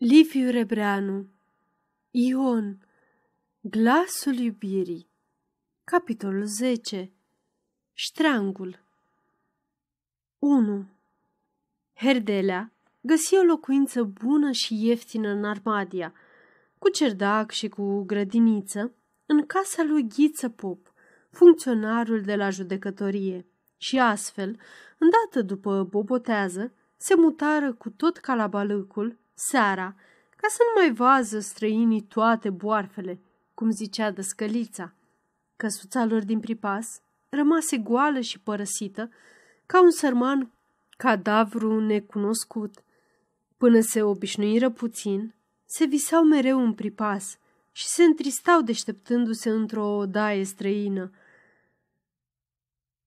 Liviu Rebreanu Ion Glasul iubirii Capitolul 10 Ștreangul 1. Herdelea găsi o locuință bună și ieftină în Armadia, cu cerdac și cu grădiniță, în casa lui Ghiță Pop, funcționarul de la judecătorie, și astfel, îndată după bobotează, se mutară cu tot calabalâcul seara, ca să nu mai vază străinii toate boarfele, cum zicea dăscălița. Căsuța lor din pripas rămase goală și părăsită, ca un sărman cadavru necunoscut. Până se obișnuiră puțin, se visau mereu în pripas și se întristau deșteptându-se într-o odaie străină.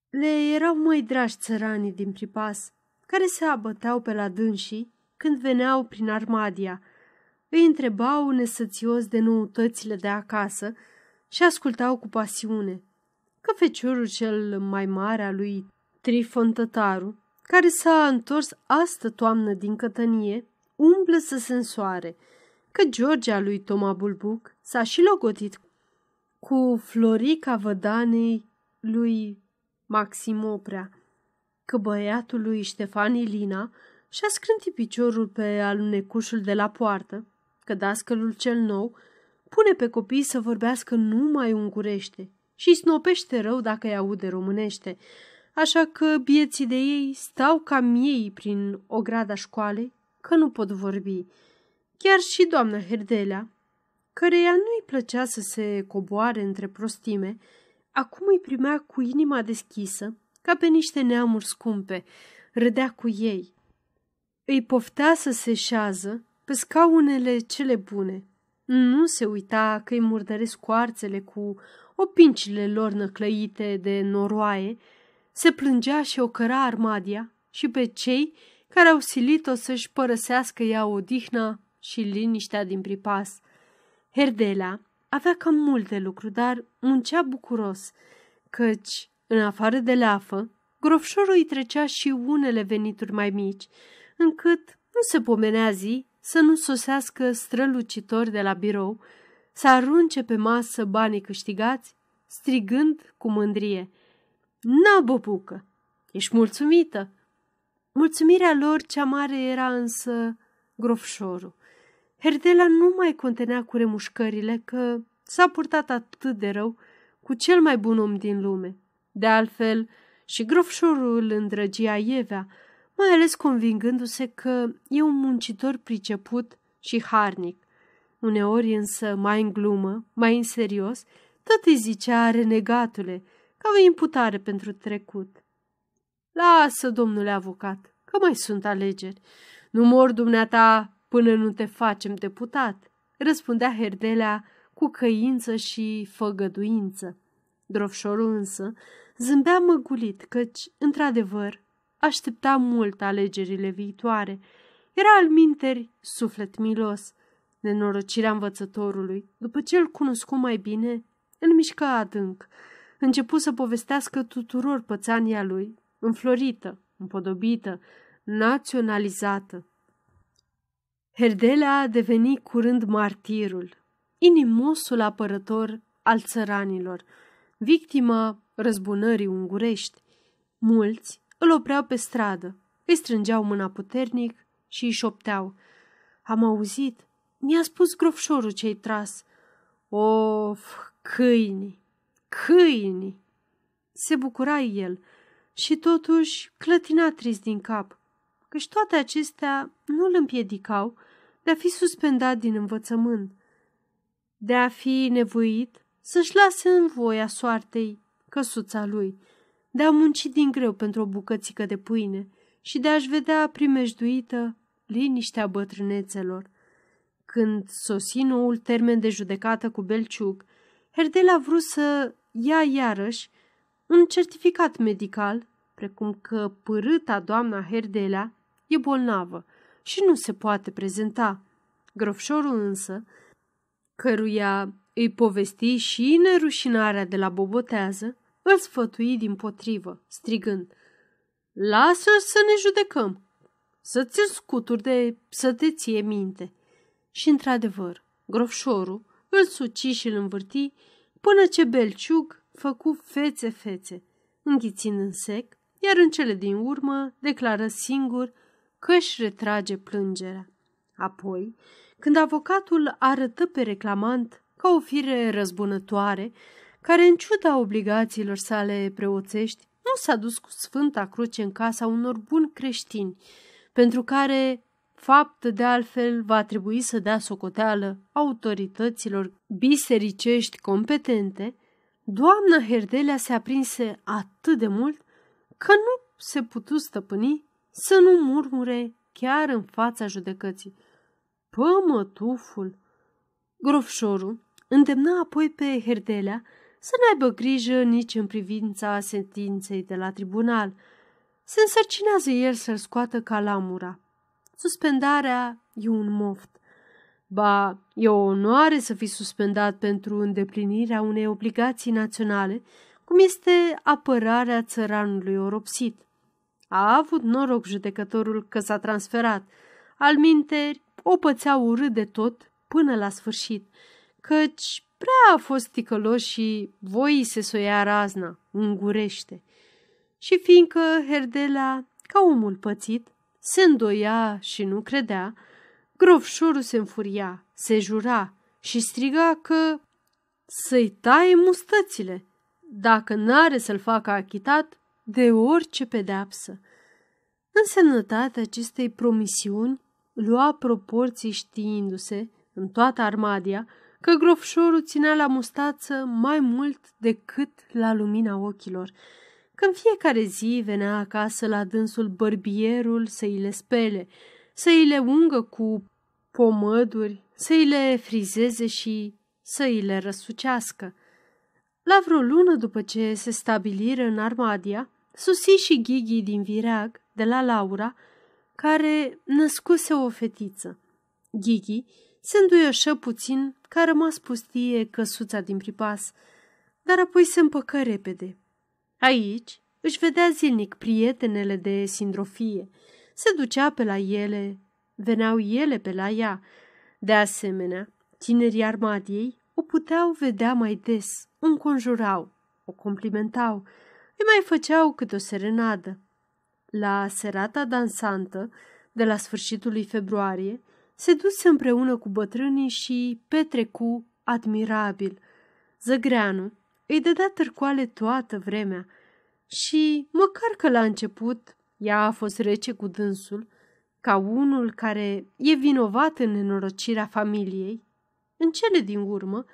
Le erau mai dragi țăranii din pripas, care se abăteau pe la dânsii când veneau prin Armadia. Îi întrebau nesățios de noutățile de acasă și ascultau cu pasiune. Că feciorul cel mai mare al lui Trifon Tătaru, care s-a întors astă toamnă din cătănie, umblă să se însoare, că Georgia lui Toma Bulbuc s-a și logotit cu Florica Vădanei lui Maxim Oprea, că băiatul lui Ștefan Ilina și-a scrântit piciorul pe alunecușul de la poartă, că dascălul cel nou pune pe copii să vorbească numai ungurește și îi snopește rău dacă îi aude românește, așa că bieții de ei stau ca miei prin ograda școalei, că nu pot vorbi. Chiar și doamna Herdelea, căreia nu-i plăcea să se coboare între prostime, acum îi primea cu inima deschisă, ca pe niște neamuri scumpe, râdea cu ei îi poftea să se șează pe scaunele cele bune. Nu se uita că îi murdăresc coarțele cu opincile lor năclăite de noroaie, se plângea și o căra armadia și pe cei care au silit-o să-și părăsească ea odihna și liniștea din pripas. Herdelea avea cam multe lucruri, dar muncea bucuros, căci, în afară de leafă, grofșorul îi trecea și unele venituri mai mici, încât nu se pomenea zi să nu sosească strălucitori de la birou, să arunce pe masă banii câștigați, strigând cu mândrie. Na, băbucă, ești mulțumită? Mulțumirea lor cea mare era însă grofșorul. Herdela nu mai contenea cu remușcările că s-a purtat atât de rău cu cel mai bun om din lume. De altfel, și grofșorul îl îndrăgia Ievea, mai ales convingându-se că e un muncitor priceput și harnic. Uneori însă, mai în glumă, mai în serios, tot îi zicea renegatule, ca o imputare pentru trecut. Lasă, domnule avocat, că mai sunt alegeri. Nu mor dumneata până nu te facem deputat, răspundea Herdelea cu căință și făgăduință. Drofșorul însă zâmbea măgulit, căci, într-adevăr, aștepta mult alegerile viitoare. Era al minteri suflet milos. Nenorocirea învățătorului, după ce îl cunoscu mai bine, îl mișcă adânc. Începu să povestească tuturor pățania lui, înflorită, împodobită, naționalizată. Herdelea a devenit curând martirul, inimosul apărător al țăranilor, victima răzbunării ungurești. Mulți îl opreau pe stradă, îi strângeau mâna puternic și îi șopteau. Am auzit, mi-a spus grofșorul ce-i tras. Of, câini, câini! Se bucura el. Și totuși clătina trist din cap, căci toate acestea nu îl împiedicau de a fi suspendat din învățământ, de a fi nevoit să-și lase în voia soartei căsuța lui – de a munci din greu pentru o bucățică de pâine și de a-și vedea primejduită liniștea bătrânețelor. Când sosi noul termen de judecată cu Belciug, Herdel a vrut să ia iarăși un certificat medical, precum că părâta doamna Herdelea e bolnavă și nu se poate prezenta. Grofșorul însă, căruia îi povesti și nerușinarea de la bobotează, îl sfătui din potrivă, strigând, Lasă să ne judecăm, să ți scuturi de să te ție minte. Și, într-adevăr, grofșorul îl suci și îl învârti până ce Belciug făcu fețe-fețe, înghițind în sec, iar în cele din urmă declară singur că își retrage plângerea. Apoi, când avocatul arătă pe reclamant ca o fire răzbunătoare, care, în ciuda obligațiilor sale preoțești, nu s-a dus cu Sfânta Cruce în casa unor buni creștini, pentru care fapt de altfel va trebui să dea socoteală autorităților bisericești competente, doamna Herdelea se aprinse atât de mult că nu se putu stăpâni să nu murmure chiar în fața judecății. Pămătuful! Grofșorul îndemna apoi pe Herdelea să n-aibă grijă nici în privința sentinței de la tribunal. Se însărcinează el să-l scoată calamura. Suspendarea e un moft. Ba, e o onoare să fii suspendat pentru îndeplinirea unei obligații naționale, cum este apărarea țăranului oropsit. A avut noroc judecătorul că s-a transferat. Al minteri, o pățea urât de tot până la sfârșit, căci prea a fost ticălos și voise să o ia razna, îngurește. Și fiindcă Herdela, ca omul pățit, se îndoia și nu credea, grofșorul se înfuria, se jura și striga că să-i taie mustățile, dacă n-are să-l facă achitat de orice pedeapsă. Însemnătatea acestei promisiuni lua proporții știindu-se, în toată armadia, că grofșorul ținea la mustață mai mult decât la lumina ochilor. Când fiecare zi venea acasă la dânsul bărbierul să îi le spele, să îi le ungă cu pomăduri, să îi le frizeze și să îi le răsucească. La vreo lună după ce se stabiliră în Armadia, susi și Ghighi din Vireag, de la Laura, care născuse o fetiță. Ghighi se înduioșă puțin că a rămas pustie căsuța din pripas, dar apoi se împăcă repede. Aici își vedea zilnic prietenele de sindrofie, se ducea pe la ele, veneau ele pe la ea. De asemenea, tinerii armadiei o puteau vedea mai des, o înconjurau, o complimentau, îi mai făceau câte o serenadă. La serata dansantă, de la sfârșitul lui februarie, se duse împreună cu bătrânii și petrecu admirabil. Zăgreanu îi dădea târcoale toată vremea și, măcar că la început ea a fost rece cu dânsul, ca unul care e vinovat în nenorocirea familiei, în cele din urmă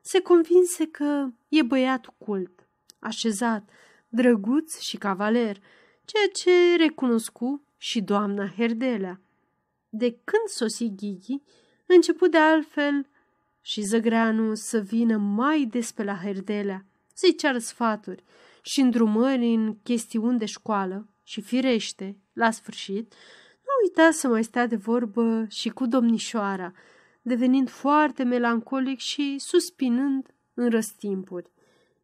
se convinse că e băiat cult, așezat, drăguț și cavaler, ceea ce recunoscu și doamna Herdelea. De când sosi Ghighi, început de altfel și Zăgreanu să vină mai des pe la Herdelea, să-i ceară sfaturi și îndrumări în chestiuni de școală și firește, la sfârșit, nu uita să mai stea de vorbă și cu domnișoara, devenind foarte melancolic și suspinând în răstimpuri.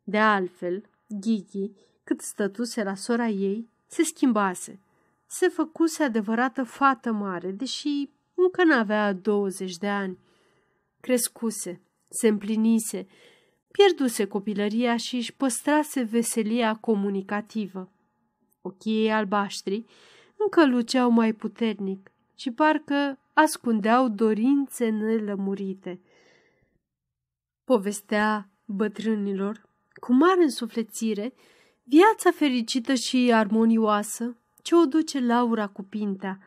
De altfel, Ghighi, cât stătuse la sora ei, se schimbase – se făcuse adevărată fată mare, deși încă n-avea 20 de ani. Crescuse, se împlinise, pierduse copilăria și își păstrase veselia comunicativă. Ochii ei albaștri încă luceau mai puternic și parcă ascundeau dorințe nelămurite. Povestea bătrânilor, cu mare însuflețire, viața fericită și armonioasă ce o duce Laura cu Pintea.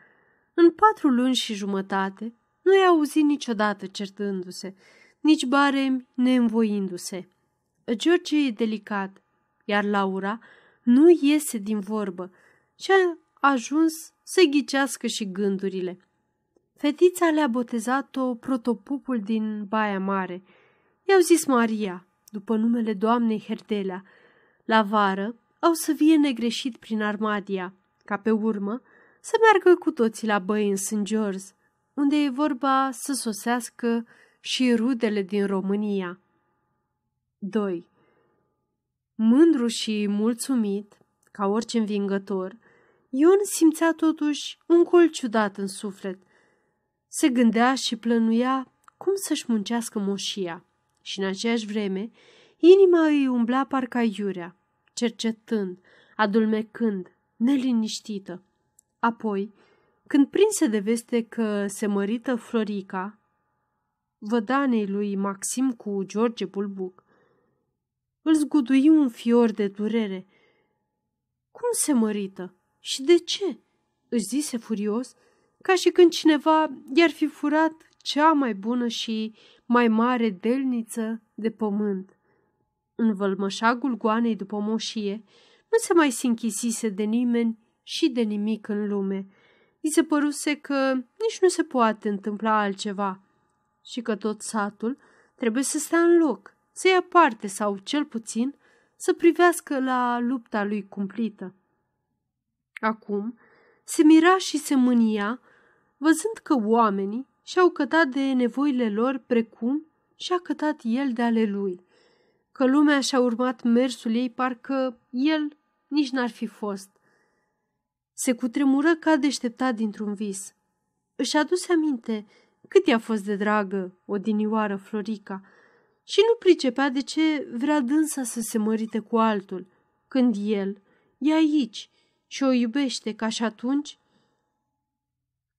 În patru luni și jumătate nu i-a auzit niciodată certându-se, nici barem neînvoindu-se. George e delicat, iar Laura nu iese din vorbă și a ajuns să ghicească și gândurile. Fetița le-a botezat-o protopupul din Baia Mare. I-au zis Maria, după numele doamnei Herdelea. La vară au să vie negreșit prin Armadia ca pe urmă să meargă cu toții la băi în St. George, unde e vorba să sosească și rudele din România. 2. Mândru și mulțumit, ca orice învingător, Ion simțea totuși un colț ciudat în suflet. Se gândea și plănuia cum să-și muncească moșia și în aceeași vreme inima îi umbla parcă iurea, cercetând, adulmecând, neliniștită. Apoi, când prinse de veste că se mărită Florica, vădanei lui Maxim cu George Bulbuc, îl zgudui un fior de durere. Cum se mărită? Și de ce? își zise furios, ca și când cineva i-ar fi furat cea mai bună și mai mare delniță de pământ. În vălmășagul goanei după moșie nu se mai sinchisise de nimeni și de nimic în lume. I se păruse că nici nu se poate întâmpla altceva și că tot satul trebuie să stea în loc, să ia parte sau, cel puțin, să privească la lupta lui cumplită. Acum se mira și se mânia, văzând că oamenii și-au cătat de nevoile lor precum și-a cătat el de ale lui, că lumea și-a urmat mersul ei parcă el nici n-ar fi fost. Se cutremură ca deșteptat dintr-un vis. Își aduse aminte cât i-a fost de dragă odinioară Florica și nu pricepea de ce vrea dânsa să se mărite cu altul, când el e aici și o iubește ca și atunci.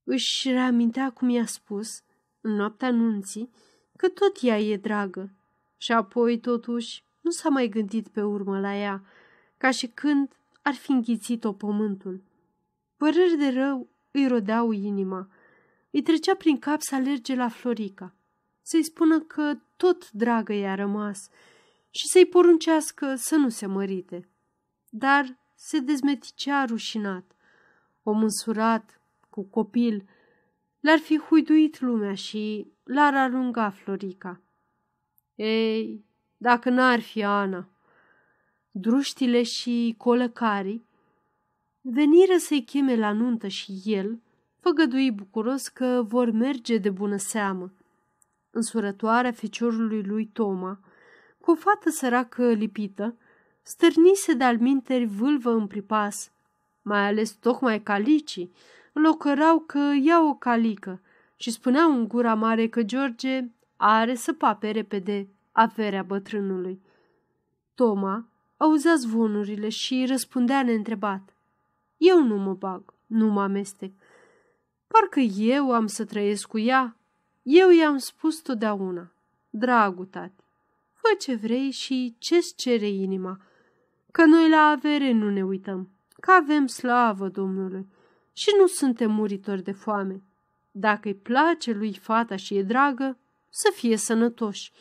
Își reamintea cum i-a spus, în noaptea nunții, că tot ea e dragă și apoi, totuși, nu s-a mai gândit pe urmă la ea, ca și când ar fi înghițit-o pământul. Păreri de rău îi rodeau inima. Îi trecea prin cap să alerge la Florica, să-i spună că tot dragă i-a rămas și să-i poruncească să nu se mărite. Dar se dezmeticea rușinat. Om însurat, cu copil, l-ar fi huiduit lumea și l-ar arunca Florica. Ei, dacă n-ar fi Ana! Druștile și colăcarii veniră să-i cheme la nuntă și el făgădui bucuros că vor merge de bună seamă. Însurătoarea feciorului lui Toma, cu o fată săracă lipită, stârnise de-al minteri vâlvă în pripas, mai ales tocmai calicii, locărau că ia o calică și spuneau în gura mare că George are să pape repede averea bătrânului. Toma auzea zvonurile și răspundea neîntrebat. Eu nu mă bag, nu mă amestec. Parcă eu am să trăiesc cu ea. Eu i-am spus totdeauna. Dragul tati, fă ce vrei și ce-ți cere inima, că noi la avere nu ne uităm, că avem slavă Domnului și nu suntem muritori de foame. Dacă îi place lui fata și e dragă, să fie sănătoși,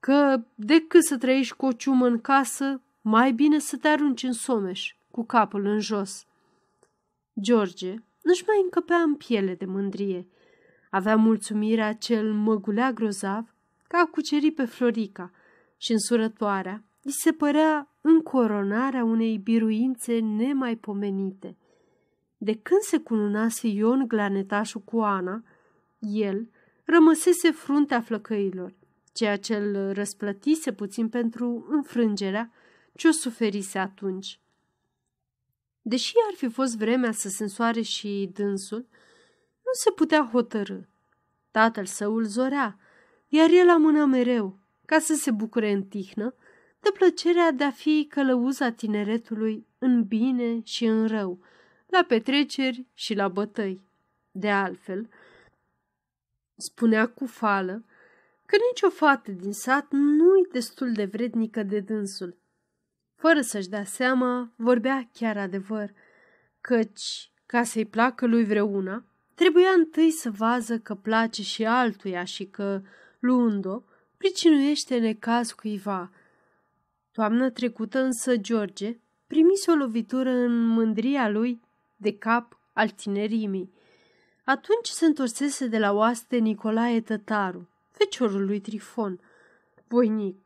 că decât să trăiești cu o ciumă în casă, mai bine să te arunci în someș, cu capul în jos. George nu-și mai încăpea în piele de mândrie. Avea mulțumirea cel măgulea grozav că a cucerit pe Florica și însurătoarea îi se părea încoronarea unei biruințe nemaipomenite. De când se cununase Ion Glanetașul cu Ana, el rămăsese fruntea flăcăilor, ceea ce îl răsplătise puțin pentru înfrângerea ce o suferise atunci. Deși ar fi fost vremea să se însoare și dânsul, nu se putea hotărâ. Tatăl său îl zorea, iar el amâna mereu, ca să se bucure în tihnă, de plăcerea de a fi călăuza tineretului în bine și în rău, la petreceri și la bătăi. De altfel, spunea cu fală că nicio fată din sat nu-i destul de vrednică de dânsul. Fără să-și dea seama, vorbea chiar adevăr, căci, ca să-i placă lui vreuna, trebuia întâi să vază că place și altuia și că, luând-o, pricinuiește necaz cuiva. Toamna trecută însă George primise o lovitură în mândria lui de cap al tinerimii. Atunci se întorsese de la oaste Nicolae Tătaru, feciorul lui Trifon, voinic,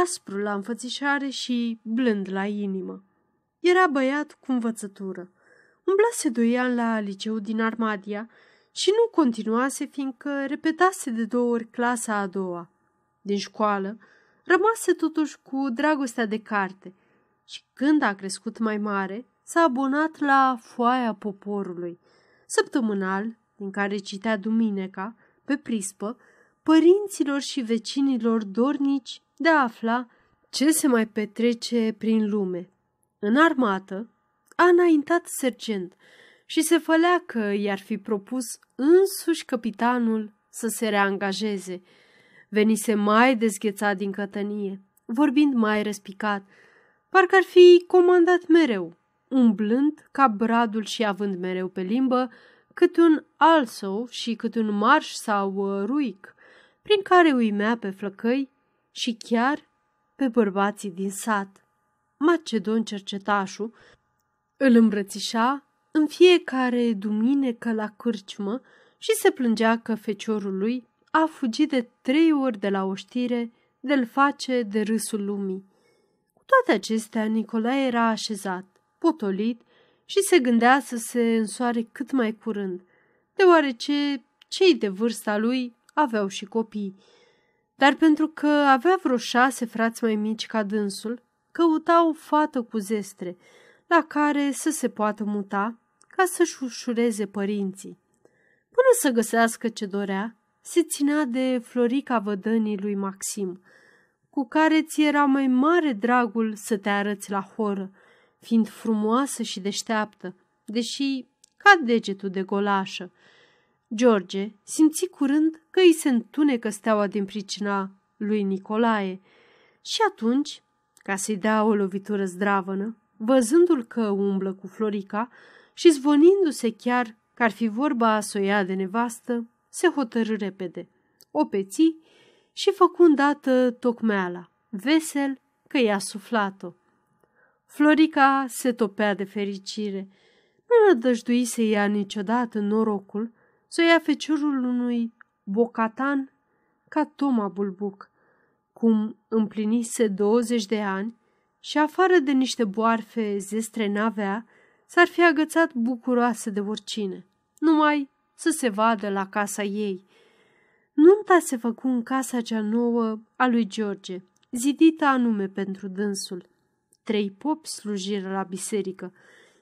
aspru la înfățișare și blând la inimă. Era băiat cu învățătură. Umblase doi ani la liceu din Armadia și nu continuase fiindcă repetase de două ori clasa a doua. Din școală, rămase totuși cu dragostea de carte și când a crescut mai mare, s-a abonat la foaia poporului, săptămânal din care citea duminica, pe prispă, părinților și vecinilor dornici de a afla ce se mai petrece prin lume. În armată a înaintat sergent și se fălea că i-ar fi propus însuși capitanul să se reangajeze. Venise mai dezghețat din cătănie, vorbind mai răspicat, parcă ar fi comandat mereu, umblând ca bradul și având mereu pe limbă cât un also și cât un marș sau uh, ruic, prin care uimea pe flăcăi și chiar pe bărbații din sat. Macedon cercetașul îl îmbrățișa în fiecare duminică la cârciumă și se plângea că feciorul lui a fugit de trei ori de la oștire de-l face de râsul lumii. Cu toate acestea, Nicolae era așezat, potolit și se gândea să se însoare cât mai curând, deoarece cei de vârsta lui aveau și copii. Dar pentru că avea vreo șase frați mai mici ca dânsul, căuta o fată cu zestre, la care să se poată muta ca să-și ușureze părinții. Până să găsească ce dorea, se ținea de Florica vădănii lui Maxim, cu care ți era mai mare dragul să te arăți la horă, fiind frumoasă și deșteaptă, deși ca degetul de golașă. George simți curând că îi se întunecă steaua din pricina lui Nicolae și atunci, ca să-i dea o lovitură zdravănă, văzându-l că umblă cu Florica și zvonindu-se chiar că ar fi vorba să o ia de nevastă, se hotărâ repede. O peți și făcu îndată tocmeala, vesel că i-a suflat-o. Florica se topea de fericire. Nu nădăjdui să ia niciodată norocul să ia feciorul unui bocatan ca Toma Bulbuc, cum împlinise 20 de ani și afară de niște boarfe zestre n-avea, s-ar fi agățat bucuroasă de oricine, numai să se vadă la casa ei. Nunta se făcu în casa cea nouă a lui George, zidită anume pentru dânsul. Trei popi slujiră la biserică,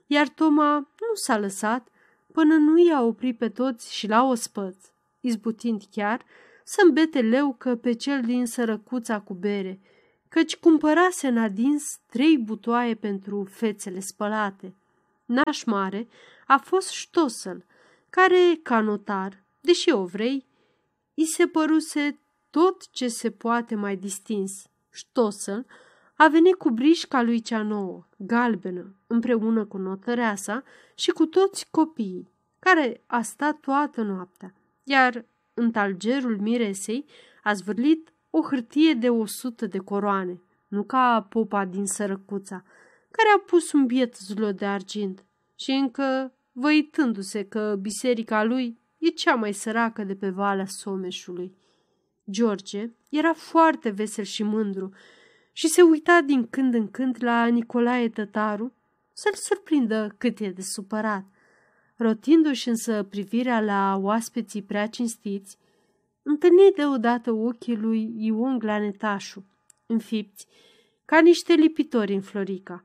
iar Toma nu s-a lăsat până nu i-a oprit pe toți și la ospăț, izbutind chiar să îmbete leucă pe cel din sărăcuța cu bere, căci cumpărase în adins trei butoaie pentru fețele spălate. Naș mare a fost ștosăl, care, ca notar, deși o vrei, i se păruse tot ce se poate mai distins. Ștosăl a venit cu brișca lui cea nouă, galbenă, împreună cu notăreasa și cu toți copiii, care a stat toată noaptea, iar în talgerul miresei a zvârlit o hârtie de o sută de coroane, nu ca popa din sărăcuța, care a pus un biet zlot de argint și încă văitându-se că biserica lui e cea mai săracă de pe Valea Someșului. George era foarte vesel și mândru și se uita din când în când la Nicolae Tătaru să-l surprindă cât e de supărat. Rotindu-și însă privirea la oaspeții prea cinstiți, întâlni deodată ochii lui Ion Glanetașu, înfipți, ca niște lipitori în Florica.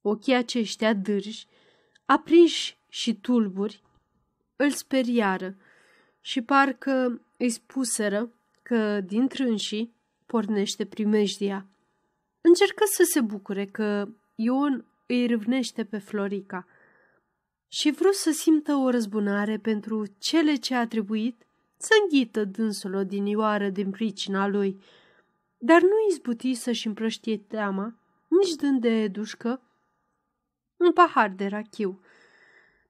Ochii aceștia dârji, aprinși și tulburi, îl speriară și parcă îi spuseră că din trânsii pornește primejdia. Încercă să se bucure că Ion îi râvnește pe Florica și vreau să simtă o răzbunare pentru cele ce a trebuit să înghită dânsul odinioară din pricina lui, dar nu izbuti să-și împrăștie teama, nici dând de dușcă un pahar de rachiu.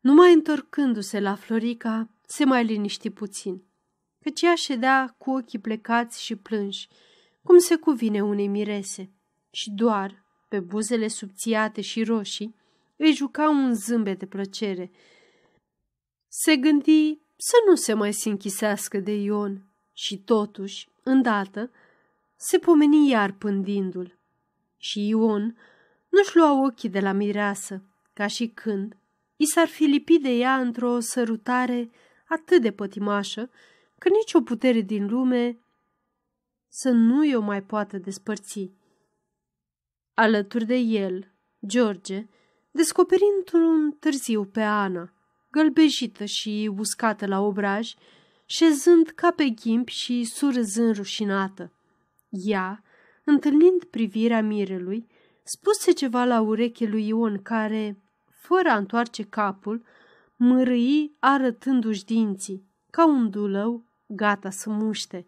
Numai întorcându-se la Florica, se mai liniști puțin, căci ea ședea cu ochii plecați și plânși, cum se cuvine unei mirese, și doar, pe buzele subțiate și roșii, îi juca un zâmbet de plăcere. Se gândi să nu se mai se închisească de Ion și totuși, îndată, se pomeni iar pândindu-l. Și Ion nu-și lua ochii de la mireasă, ca și când i s-ar fi lipit de ea într-o sărutare atât de pătimașă, că nicio putere din lume să nu i-o mai poată despărți. Alături de el, George, descoperind un târziu pe Ana, gălbejită și uscată la obraj, șezând ca pe ghimp și surâzând rușinată. Ea, întâlnind privirea mirelui, spuse ceva la ureche lui Ion, care, fără a întoarce capul, mărâi arătându-și dinții, ca un dulău gata să muște.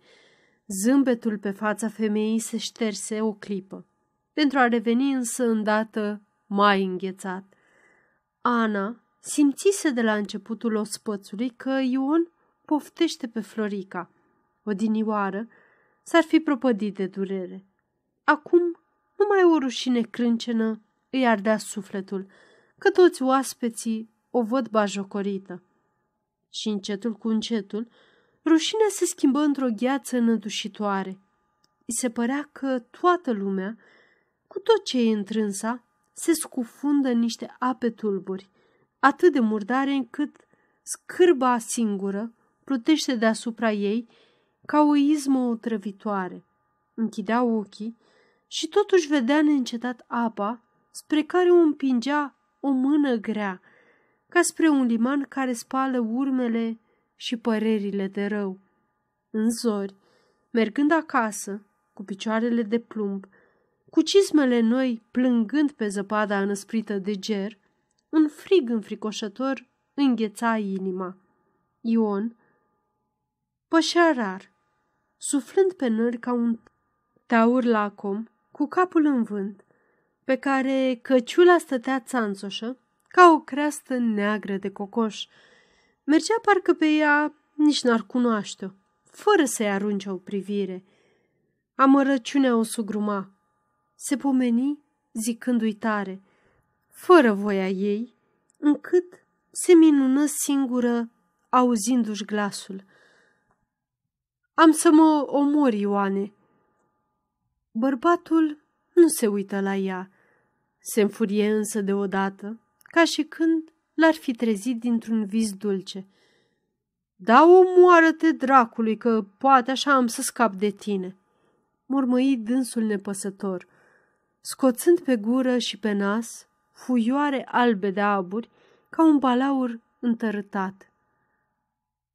Zâmbetul pe fața femeii se șterse o clipă, pentru a reveni însă îndată mai înghețat. Ana simțise de la începutul ospățului că Ion poftește pe Florica. Odinioară s-ar fi propădit de durere. Acum numai o rușine crâncenă îi ardea sufletul, că toți oaspeții o văd bajocorită. Și încetul cu încetul, rușinea se schimbă într-o gheață înădușitoare. I se părea că toată lumea, cu tot ce e întrânsa, se scufundă în niște ape tulburi, atât de murdare încât scârba singură plutește deasupra ei ca o izmă otrăvitoare. Închidea ochii și totuși vedea neîncetat apa spre care o împingea o mână grea, ca spre un liman care spală urmele și părerile de rău. În zori, mergând acasă, cu picioarele de plumb, cu cizmele noi plângând pe zăpada înăsprită de ger, un frig înfricoșător îngheța inima. Ion pășea rar, suflând pe nări ca un taur lacom, cu capul în vânt, pe care căciula stătea țanțoșă, ca o creastă neagră de cocoș. Mergea parcă pe ea nici n-ar cunoaște-o, fără să-i arunce o privire. Amărăciunea o sugruma. Se pomeni zicându-i tare, fără voia ei, încât se minună singură auzindu-și glasul. Am să mă omor, Ioane. Bărbatul nu se uită la ea. Se înfurie însă deodată, ca și când l-ar fi trezit dintr-un vis dulce. Da, omoară-te dracului, că poate așa am să scap de tine, mormăi dânsul nepăsător, scoțând pe gură și pe nas fuioare albe de aburi, ca un balaur întărătat.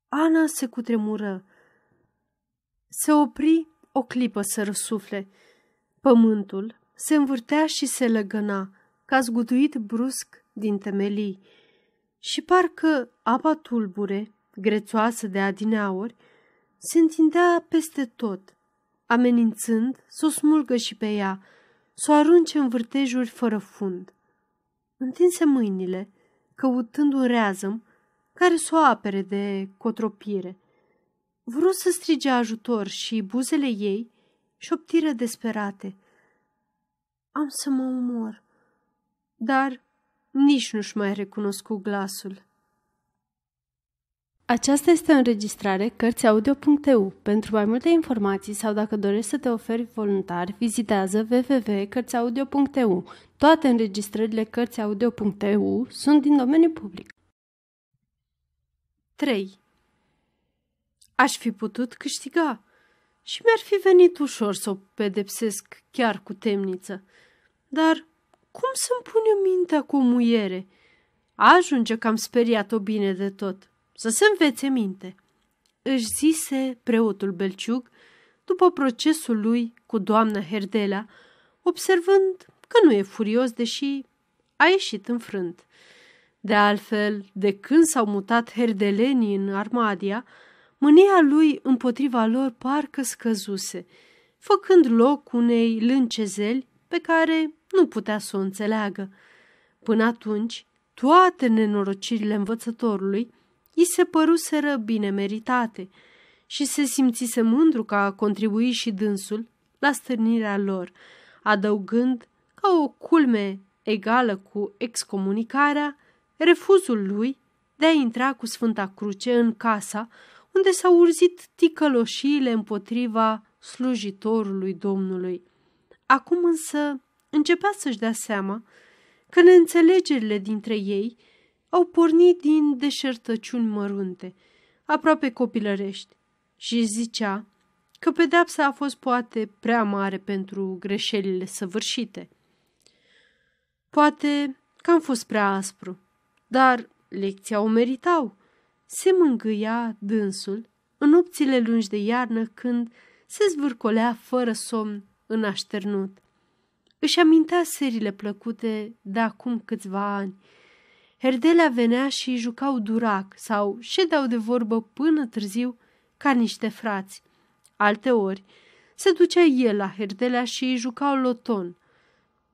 Ana se cutremură. Se opri o clipă să răsufle. Pământul se învârtea și se legăna, ca zguduit brusc din temelii. Și parcă apa tulbure, grețoasă de adineauri, se întindea peste tot, amenințând să o smulgă și pe ea, să o arunce în vârtejuri fără fund. Întinse mâinile, căutând un reazăm care să o apere de cotropire. Vrut să strige ajutor și buzele ei șoptiră desperate. Am să mă umor, dar nici nu-și mai recunoscu glasul. Aceasta este o înregistrare Cărțiaudio.eu. Pentru mai multe informații sau dacă dorești să te oferi voluntar, vizitează www.cărțiaudio.eu. Toate înregistrările Cărțiaudio.eu sunt din domeniu public. 3. Aș fi putut câștiga și mi-ar fi venit ușor să o pedepsesc chiar cu temniță. Dar cum să-mi pun eu mintea cu o muiere? Ajunge că am speriat-o bine de tot să se învețe minte, își zise preotul Belciug după procesul lui cu doamna Herdelea, observând că nu e furios, deși a ieșit înfrânt. De altfel, de când s-au mutat herdelenii în Armadia, mânia lui împotriva lor parcă scăzuse, făcând loc unei lâncezeli pe care nu putea să o înțeleagă. Până atunci, toate nenorocirile învățătorului i se păruseră bine meritate și se simțise mândru că a contribuit și dânsul la stârnirea lor, adăugând ca o culme egală cu excomunicarea refuzul lui de a intra cu Sfânta Cruce în casa unde s-au urzit ticăloșiile împotriva slujitorului Domnului. Acum însă începea să-și dea seama că neînțelegerile dintre ei au pornit din deșertăciuni mărunte, aproape copilărești, și zicea că pedepsa a fost poate prea mare pentru greșelile săvârșite. Poate că am fost prea aspru, dar lecția o meritau. Se mângâia dânsul în nopțile lungi de iarnă când se zvârcolea fără somn în așternut. Își amintea serile plăcute de acum câțiva ani. Herdelea venea și jucau durac sau ședeau de vorbă până târziu ca niște frați. Alte ori se ducea el la Herdelea și îi jucau loton,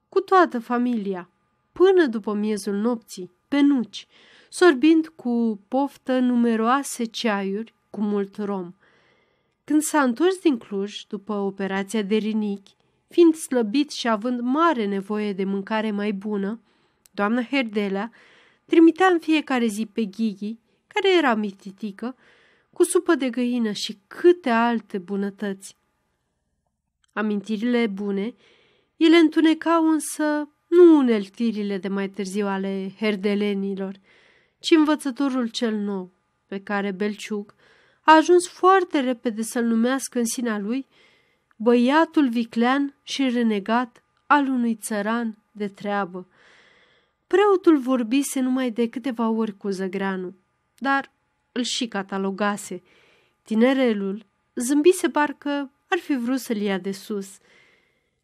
cu toată familia, până după miezul nopții, pe nuci, sorbind cu poftă numeroase ceaiuri cu mult rom. Când s-a întors din Cluj, după operația de rinichi, fiind slăbit și având mare nevoie de mâncare mai bună, doamna Herdelea trimitea în fiecare zi pe Ghighi, care era mititică, cu supă de găină și câte alte bunătăți. Amintirile bune, ele întunecau însă nu uneltirile de mai târziu ale herdelenilor, ci învățătorul cel nou, pe care Belciug a ajuns foarte repede să-l numească în sinea lui băiatul viclean și renegat al unui țăran de treabă. Preotul vorbise numai de câteva ori cu Zăgreanu, dar îl și catalogase. Tinerelul zâmbise parcă ar fi vrut să-l ia de sus.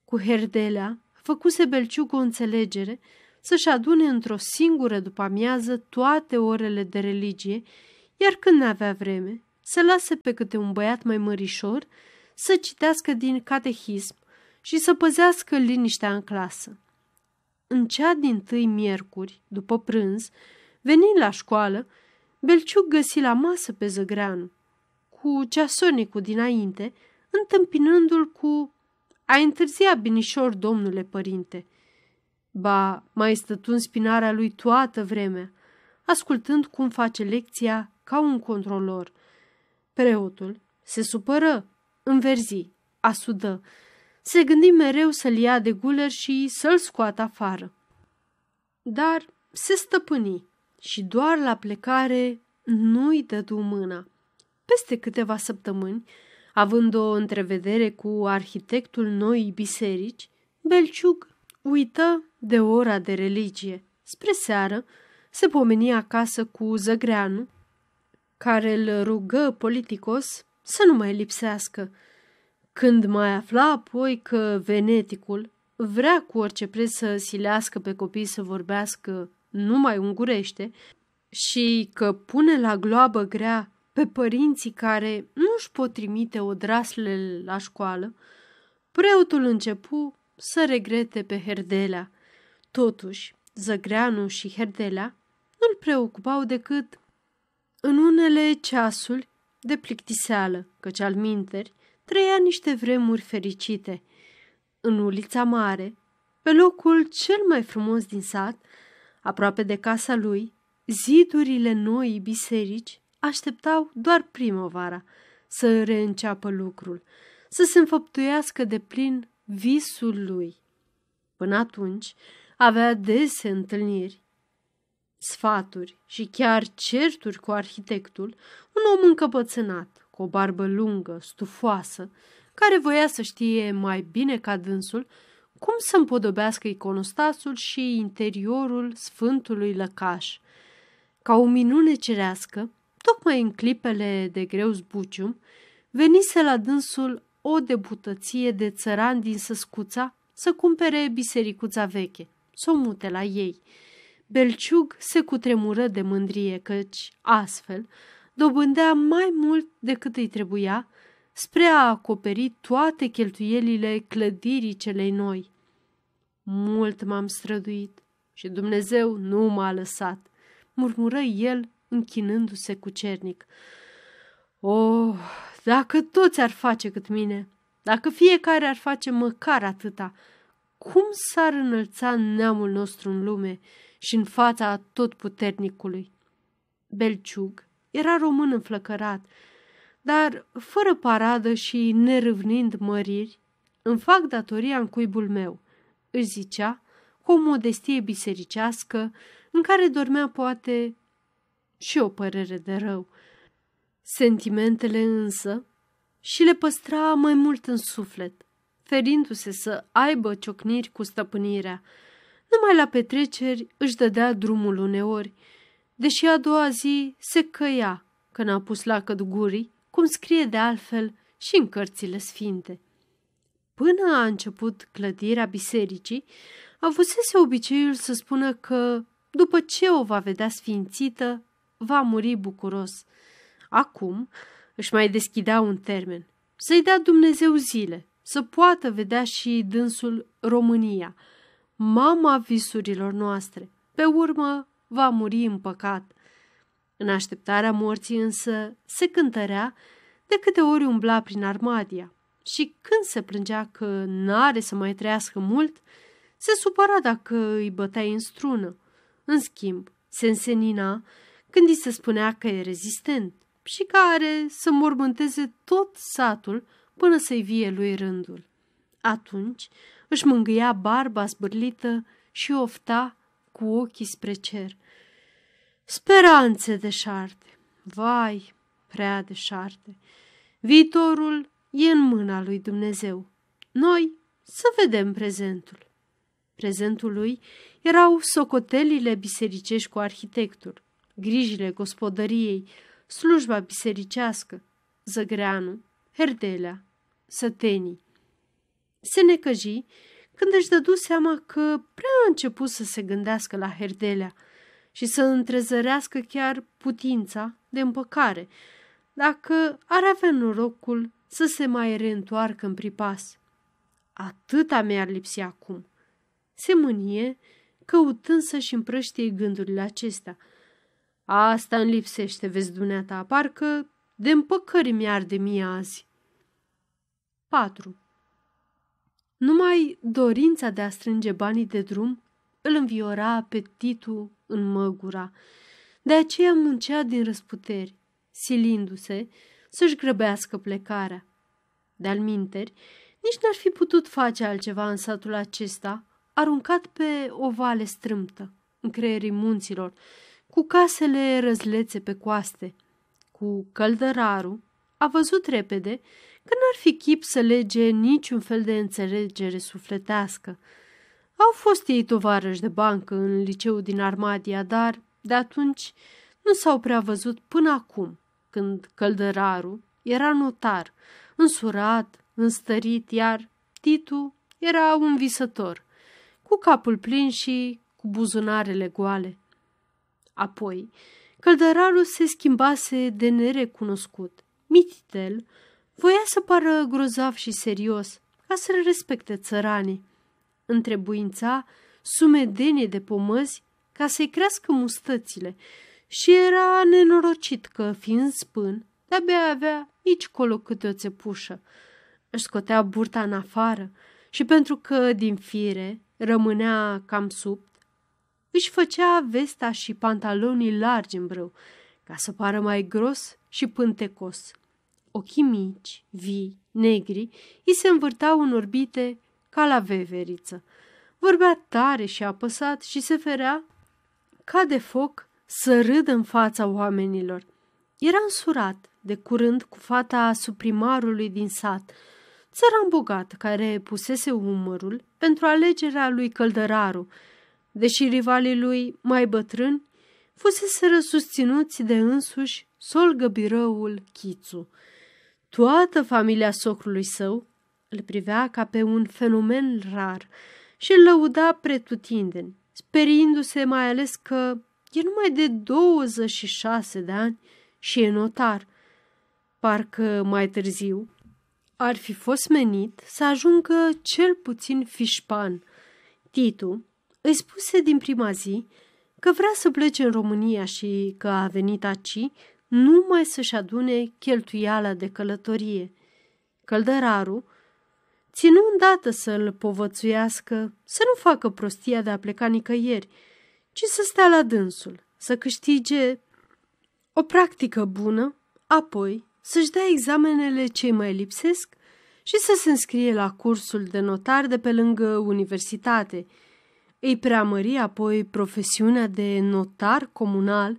Cu Herdelea făcuse Belciug o înțelegere să-și adune într-o singură după amiază toate orele de religie, iar când n-avea vreme, să lase pe câte un băiat mai mărișor să citească din catehism și să păzească liniștea în clasă. În cea din tâi miercuri, după prânz, venind la școală, Belciuc găsi la masă pe Zăgreanu, cu ceasornicul dinainte, întâmpinându-l cu A întârziat binișor, domnule părinte!" Ba, mai stătu în spinarea lui toată vremea, ascultând cum face lecția ca un controlor. Preotul se supără, înverzi, asudă, se gândi mereu să-l ia de guler și să-l scoată afară. Dar se stăpâni și doar la plecare nu-i dădu mâna. Peste câteva săptămâni, având o întrevedere cu arhitectul noii biserici, Belciug uită de ora de religie. Spre seară se pomeni acasă cu Zăgreanu, care îl rugă politicos să nu mai lipsească. Când mai afla apoi că veneticul vrea cu orice preț să silească pe copii să vorbească numai ungurește și că pune la gloabă grea pe părinții care nu-și pot trimite odraslele la școală, preotul începu să regrete pe Herdelea. Totuși, Zăgreanu și Herdelea nu-l preocupau decât în unele ceasuri de plictiseală, căci al minteri trăia niște vremuri fericite. În ulița mare, pe locul cel mai frumos din sat, aproape de casa lui, zidurile noii biserici așteptau doar primăvara să reînceapă lucrul, să se înfăptuiască de plin visul lui. Până atunci avea dese întâlniri, sfaturi și chiar certuri cu arhitectul, un om încăpățânat, cu o barbă lungă, stufoasă, care voia să știe mai bine ca dânsul cum să împodobească iconostasul și interiorul sfântului lăcaș. Ca o minune cerească, tocmai în clipele de greu zbucium, venise la dânsul o debutăție de țăran din Săscuța să cumpere bisericuța veche, să o mute la ei. Belciug se cutremură de mândrie, căci, astfel, dobândea mai mult decât îi trebuia spre a acoperi toate cheltuielile clădirii celei noi. Mult m-am străduit și Dumnezeu nu m-a lăsat, murmură el închinându-se cu cernic. Oh, dacă toți ar face cât mine, dacă fiecare ar face măcar atâta, cum s-ar înălța neamul nostru în lume și în fața tot puternicului? Belciug era român înflăcărat, dar fără paradă și nerâvnind măriri, îmi fac datoria în cuibul meu, își zicea, cu o modestie bisericească, în care dormea poate și o părere de rău. Sentimentele însă și le păstra mai mult în suflet, ferindu-se să aibă ciocniri cu stăpânirea. Numai la petreceri își dădea drumul uneori, deși a doua zi se căia că n-a pus la gurii, cum scrie de altfel și în cărțile sfinte. Până a început clădirea bisericii, avusese obiceiul să spună că, după ce o va vedea sfințită, va muri bucuros. Acum își mai deschidea un termen, să-i dea Dumnezeu zile, să poată vedea și dânsul România, mama visurilor noastre. Pe urmă va muri în păcat. În așteptarea morții însă se cântărea de câte ori umbla prin Armadia și când se plângea că n-are să mai trăiască mult, se supăra dacă îi băteai în strună. În schimb, se însenina când îi se spunea că e rezistent și care să mormânteze tot satul până să-i vie lui rândul. Atunci își mângâia barba zbârlită și ofta cu ochii spre cer. Speranțe de șarte, vai, prea de șarte. Viitorul e în mâna lui Dumnezeu. Noi să vedem prezentul. Prezentul lui erau socotelile bisericești cu arhitectul, grijile gospodăriei, slujba bisericească, zăgreanu, herdelea, sătenii. Se necăji când își dădu seama că prea a început să se gândească la herdelea și să întrezărească chiar putința de împăcare, dacă ar avea norocul să se mai reîntoarcă în pripas. Atâta mi-ar lipsi acum. Se mânie, căutând să-și împrăștie gândurile acestea. Asta îmi lipsește, vezi dumneata, parcă de împăcări mi-ar de mie azi. 4. Numai dorința de a strânge banii de drum îl înviora apetitul în măgura. De aceea muncea din răsputeri, silindu-se să-și grăbească plecarea. De-al minteri, nici n-ar fi putut face altceva în satul acesta, aruncat pe o vale strâmtă, în creierii munților, cu casele răzlețe pe coaste. Cu căldărarul a văzut repede că n-ar fi chip să lege niciun fel de înțelegere sufletească. Au fost ei tovarăși de bancă în liceu din Armadia, dar de atunci nu s-au prea văzut până acum, când căldărarul era notar, însurat, înstărit, iar Titu era un visător, cu capul plin și cu buzunarele goale. Apoi, căldărarul se schimbase de nerecunoscut. Mititel voia să pară grozav și serios, ca să-l respecte țăranii. Întrebuința sumedenie de pomăzi ca să-i crească mustățile și era nenorocit că, fiind spân, de-abia avea nici colo câte o țepușă. Își scotea burta în afară și pentru că, din fire, rămânea cam subt, își făcea vesta și pantalonii largi în brâu, ca să pară mai gros și pântecos. Ochii mici, vii, negri, îi se învârtau în orbite ca la veveriță. Vorbea tare și apăsat și se ferea ca de foc să râdă în fața oamenilor. Era însurat de curând cu fata suprimarului din sat, țăran bogat care pusese umărul pentru alegerea lui Căldăraru, deși rivalii lui mai bătrâni fusese susținuți de însuși solgă birăul Chițu. Toată familia socrului său îl privea ca pe un fenomen rar și îl lăuda pretutindeni, speriindu-se mai ales că e numai de 26 de ani și e notar. Parcă mai târziu ar fi fost menit să ajungă cel puțin fișpan. Titu îi spuse din prima zi că vrea să plece în România și că a venit aici numai să-și adune cheltuiala de călătorie. Căldăraru ținu îndată să-l povățuiască, să nu facă prostia de a pleca nicăieri, ci să stea la dânsul, să câștige o practică bună, apoi să-și dea examenele ce mai lipsesc și să se înscrie la cursul de notar de pe lângă universitate. Îi preamări apoi profesiunea de notar comunal,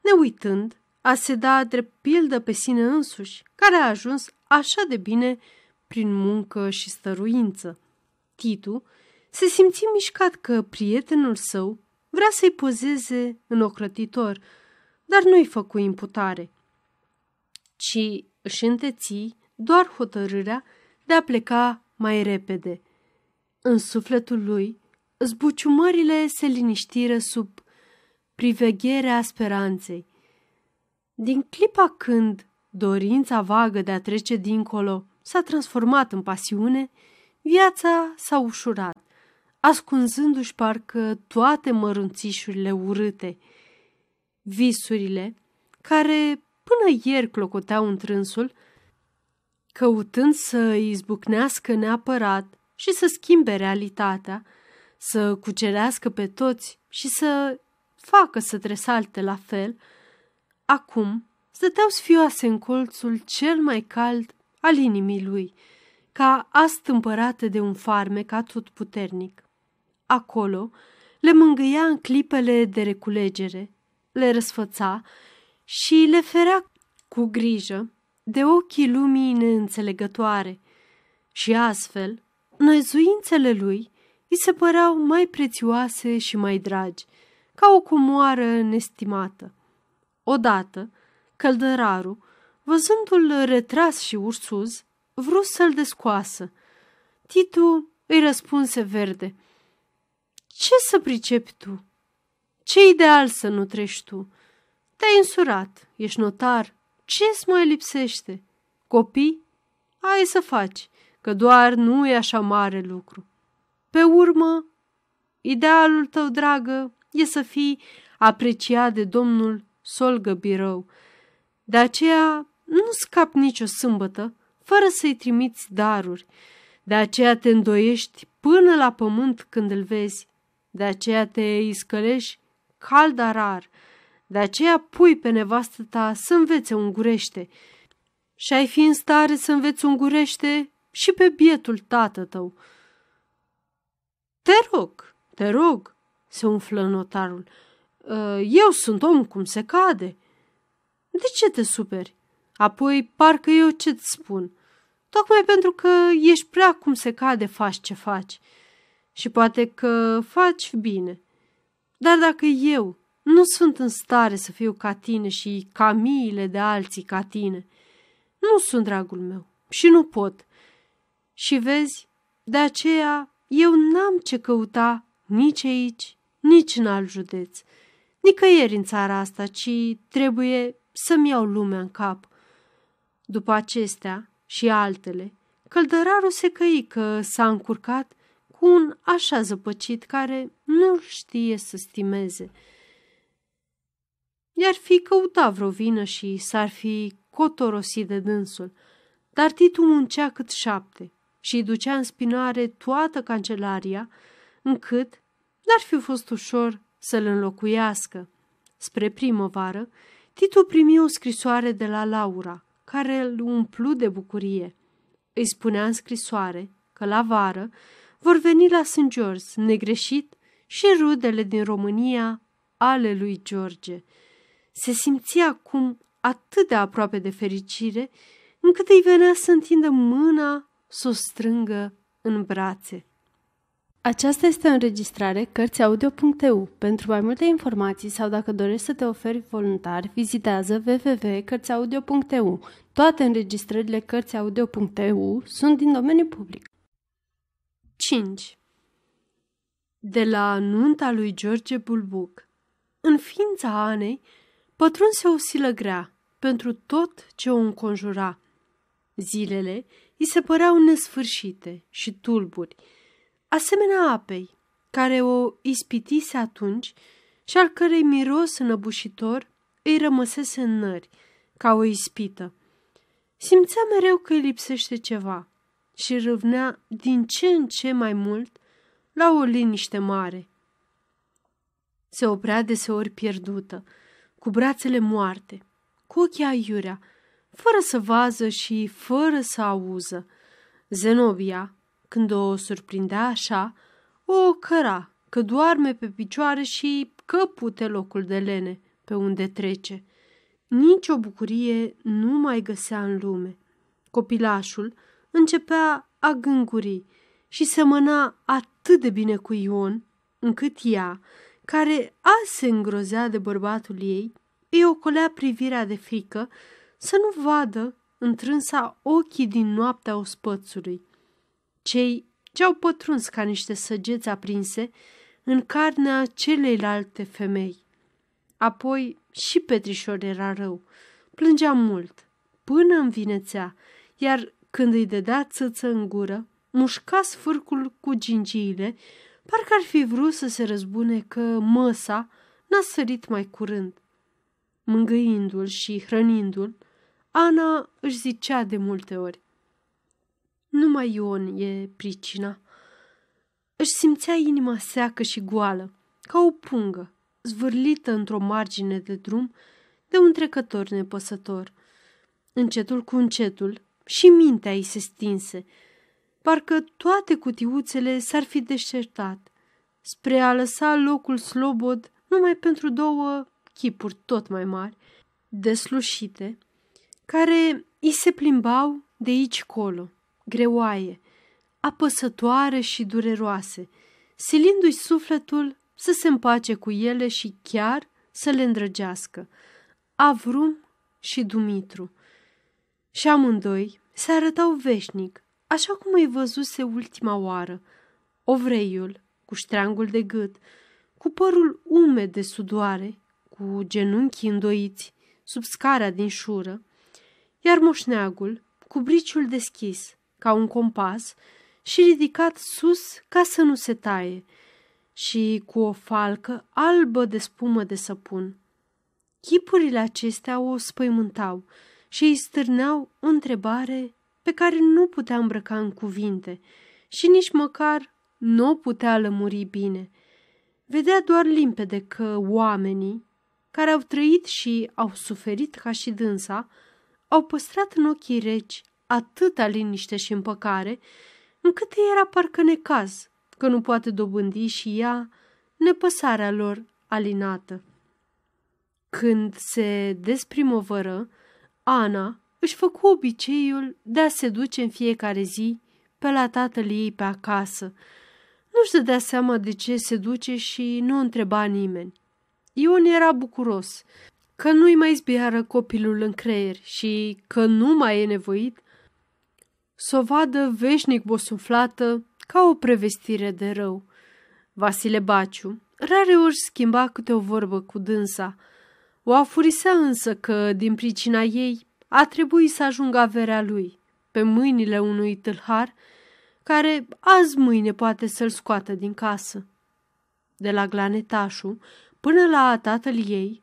ne uitând a se da drept pildă pe sine însuși, care a ajuns așa de bine prin muncă și stăruință. Titu se simți mișcat că prietenul său vrea să-i pozeze în ocrătitor, dar nu-i făcu imputare, ci își înteți doar hotărârea de a pleca mai repede. În sufletul lui, zbuciumările se liniștiră sub privegherea speranței. Din clipa când dorința vagă de a trece dincolo s-a transformat în pasiune, viața s-a ușurat, ascunzându-și parcă toate mărunțișurile urâte. Visurile, care până ieri clocoteau întrânsul, căutând să izbucnească neapărat și să schimbe realitatea, să cucerească pe toți și să facă să tresalte la fel, acum stăteau sfioase în colțul cel mai cald al inimii lui, ca astâmpărată de un farmec atât puternic. Acolo le mângâia în clipele de reculegere, le răsfăța și le ferea cu grijă de ochii lumii neînțelegătoare și astfel năzuințele lui îi se păreau mai prețioase și mai dragi, ca o comoară nestimată. Odată, căldărarul, văzându-l retras și ursuz, vrut să-l descoasă. Titu îi răspunse verde. Ce să pricepi tu? Ce ideal să nu treci tu? Te-ai însurat, ești notar, ce-ți mai lipsește? Copii? Ai să faci, că doar nu e așa mare lucru. Pe urmă, idealul tău, dragă, e să fii apreciat de domnul Solgă Birău. De aceea nu scap nicio sâmbătă fără să-i trimiți daruri. De aceea te îndoiești până la pământ când îl vezi. De aceea te iscălești cald rar. De aceea pui pe nevastă ta să învețe ungurește și ai fi în stare să înveți ungurește și pe bietul tată tău. Te rog, te rog, se umflă notarul. Ă, eu sunt om cum se cade. De ce te superi? Apoi parcă eu ce-ți spun. Tocmai pentru că ești prea cum se cade faci ce faci. Și poate că faci bine. Dar dacă eu nu sunt în stare să fiu ca tine și ca miile de alții ca tine, nu sunt dragul meu și nu pot. Și vezi, de aceea eu n-am ce căuta nici aici, nici în alt județ, nicăieri în țara asta, ci trebuie să-mi iau lumea în cap. După acestea și altele, căldărarul se căi că s-a încurcat cu un așa zăpăcit care nu știe să stimeze. I-ar fi căutat vreo vină și s-ar fi cotorosit de dânsul, dar Titu muncea cât șapte și îi ducea în spinoare toată cancelaria, încât n-ar fi fost ușor să-l înlocuiască. Spre primăvară, Titu primi o scrisoare de la Laura, care îl umplu de bucurie. Îi spunea în scrisoare că la vară vor veni la St. George, negreșit, și rudele din România ale lui George. Se simțea acum atât de aproape de fericire, încât îi venea să întindă mâna să o strângă în brațe. Aceasta este o înregistrare Cărțiaudio.eu. Pentru mai multe informații sau dacă dorești să te oferi voluntar, vizitează www.cărțiaudio.eu. Toate înregistrările Cărțiaudio.eu sunt din domeniu public. 5. De la nunta lui George Bulbuc În ființa Anei pătrunse o silă grea pentru tot ce o înconjura. Zilele îi se păreau nesfârșite și tulburi, asemenea apei, care o ispitise atunci și al cărei miros înăbușitor îi rămăsese în nări, ca o ispită. Simțea mereu că îi lipsește ceva și râvnea din ce în ce mai mult la o liniște mare. Se oprea deseori pierdută, cu brațele moarte, cu ochii aiurea, fără să vază și fără să auză. Zenobia, când o surprindea așa, o căra că doarme pe picioare și că pute locul de lene pe unde trece. Nici o bucurie nu mai găsea în lume. Copilașul începea a gânguri și semăna atât de bine cu Ion, încât ea, care azi se îngrozea de bărbatul ei, îi ocolea privirea de frică să nu vadă întrânsa ochii din noaptea ospățului. Cei ce au pătruns ca niște săgeți aprinse în carnea celeilalte femei. Apoi și Petrișor era rău. Plângea mult, până învinețea, iar când îi dădea țâță în gură, mușca sfârcul cu gingiile, parcă ar fi vrut să se răzbune că măsa n-a sărit mai curând. Mângâindu-l și hrănindu-l, Ana își zicea de multe ori. Numai Ion e pricina. Își simțea inima seacă și goală, ca o pungă, zvârlită într-o margine de drum de un trecător nepăsător. Încetul cu încetul și mintea ei se stinse, parcă toate cutiuțele s-ar fi deșertat, spre a lăsa locul slobod numai pentru două chipuri tot mai mari, deslușite, care îi se plimbau de aici colo, greoaie, apăsătoare și dureroase, silindu-i sufletul să se împace cu ele și chiar să le îndrăgească. Avrum și Dumitru. Și amândoi se arătau veșnic, așa cum îi văzuse ultima oară. Ovreiul, cu ștreangul de gât, cu părul umed de sudoare, cu genunchii îndoiți sub scara din șură, iar moșneagul, cu briciul deschis, ca un compas, și ridicat sus ca să nu se taie, și cu o falcă albă de spumă de săpun. Chipurile acestea o spăimântau și îi stârneau o întrebare pe care nu putea îmbrăca în cuvinte și nici măcar nu o putea lămuri bine. Vedea doar limpede că oamenii care au trăit și au suferit ca și dânsa au păstrat în ochii reci atâta liniște și împăcare, încât era parcă necaz că nu poate dobândi și ea nepăsarea lor alinată. Când se desprimăvără, Ana își făcu obiceiul de a se duce în fiecare zi pe la tatăl ei pe acasă. Nu-și dădea seama de ce se duce și nu întreba nimeni. Ion era bucuros că nu-i mai zbiară copilul în creier și că nu mai e nevoit să o vadă veșnic bosuflată ca o prevestire de rău. Vasile Baciu rare ori schimba câte o vorbă cu dânsa. O afurisea însă că, din pricina ei, a trebuit să ajungă averea lui pe mâinile unui tâlhar care azi mâine poate să-l scoată din casă. De la Glanetașu până la tatăl ei,